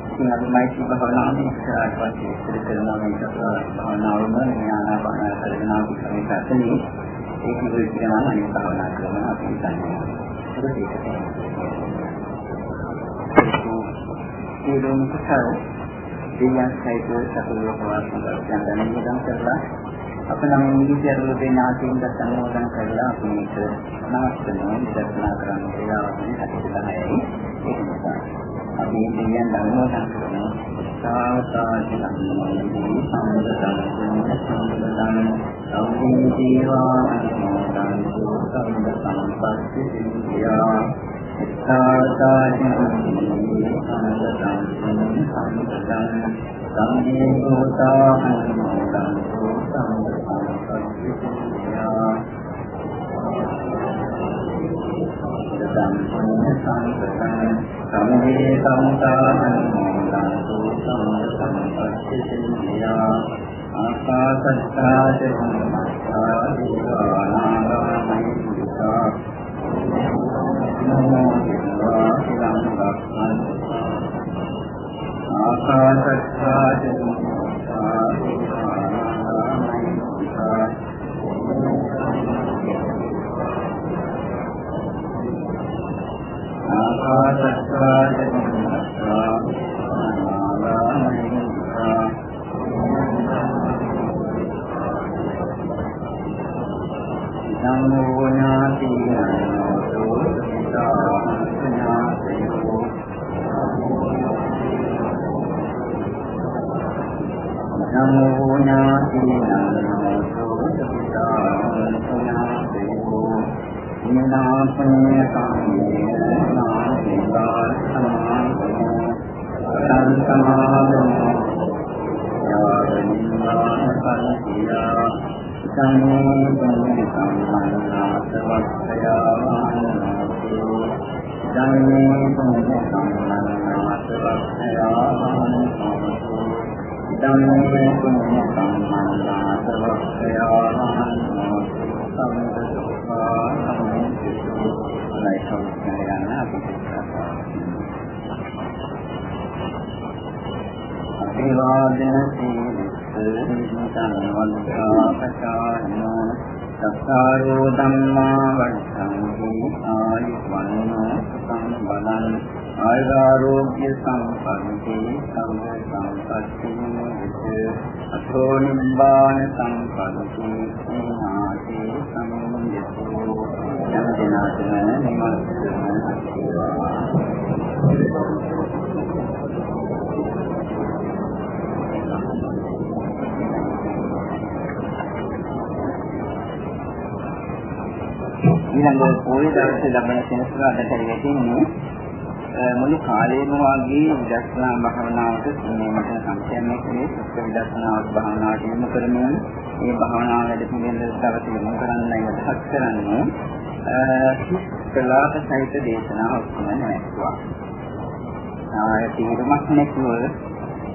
ඉතින් අපි මෛත්‍රී භාවනාවෙන් ඉස්සරහට පස්සේ ඉස්සර කරනවා මේක භාවනාවම ඥානාපාන කරගෙන අපි මේ පැත්තේ ඒක විදිහටම අනිත් භාවනා කරන අපි හිතන්නේ. ඒක ඒක. ඒ දුන්නකව දෙයයන් සයිකල් සතුරු ප්‍රවාසන කරන දැනුම් කරලා අප නම් ඉංග්‍රීසි අරගෙන දෙන ආසින්ද සම්මෝධන කරලා අපි මේක නවත්තනවා විදර්ශනා කරන්න කියලා වගේ හදිසියයි ඒක නිසා අපි දෙවියන් ධර්මෝධන කරනවා සාවතාවයෙන් සම්මතන සම්මතන සම්පීතිවා අනුමෝදන්තු සම්ද සම්පත්ති සිද්ධා සාවතාවයෙන් සම්මතන සම්මතන සම්මේෝතා අනුමෝදන්තු සමේ ධම්මේ පුඤ්ඤ සම්මන්නාසවක්ඛයාවානෝති ධම්මේ පුඤ්ඤ සම්මන්නාසවක්ඛයාවානෝති සම්මදසුඛා සම්මේසු ලයිකම් කරගන්න අපිට අභිවාදන සීලසංවන්තාපචාරණෝ සත්තාරෝ ධම්මා වර්ධන්ති ආයුවන්නෝ සම්බලං ආයුරෝග්‍ය සම්පන්ති සම්ම සම්පත්ති විච අතෝ නිබ්බාන සම්පන්ති සීනාති සම්මුයතෝ යම් දිනාතන නිමස්සන ඊළඟ පොය දවසේ ලබන සෙනසුරාදා පරිවැටෙන්නේ මුළු කාලයම වාගේ විදර්ශනා භාවනාවට මේ මට සංකේතයක් නේ සුත්ත විදර්ශනාවක් භාවනාවට යොමු කරමින් මේ භාවනාව වැඩ පිළිවෙල දවසේ යොමු කරන්නයි අදහස් කරන්නේ. කලාප සහිත දේශනාව ඔක්කොම නැවතුවා. ආය තීරමක් නැතුව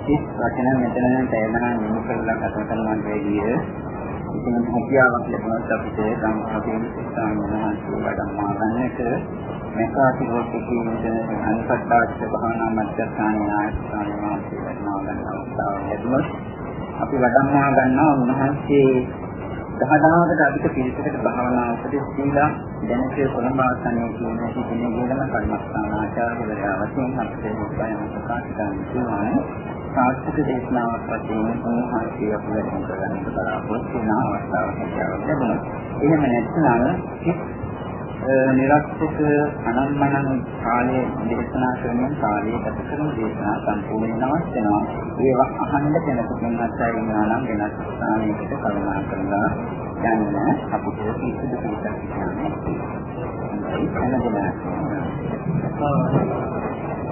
කිස් වචන මෙතන තේමනා යොමු කරලා කතා කරනවා කියන්නේ ඉතින් හැකියාවක් ලැබුණත් අපිට සම්පූර්ණ ස්ථාන මහන්සිය වඩම්මා ගන්නට මේකාති රෝපකීමේ අනිපත්තාච්ච භාවනා මධ්‍යස්ථානයේ ආයතන මහන්සිය වඩම්මා ගන්න අවස්ථාව ලැබුණොත් අපි වඩම්මා ගන්නවා උන්වහන්සේ දහදාකට අධික පිළිසකට භාවනා උපදෙස් දීලා දැනසේ කොළඹ ආසනයේ කියන කිසිම ගේලම කර්මස්ථාන ආචාර්යවරයා වශයෙන් අපේ උපයන ප්‍රකාශ කරන්න සාර්ථක දේශනාවක් වශයෙන් උන්වහන්සේ අපි වැඩම කරගන්න බලාපොරොත්තු වෙන අවස්ථාවක් ලැබුණා. එහෙම නැත්නම් නිරක්ෂක අනම්මනන් කාලයේ දේශනා කරන කාලයේ ගත කරන දේශනා සම්පූර්ණ නවත්වනවා. ඒවා අහන්න කෙනෙකුගෙන් අත්හැර ඉන්නවා නම් වෙනස් ස්ථානයකට කරුණා කරලා යන්න අපිට කිසිදු පිළිසක් නැහැ. ඒක හැමදෙනාම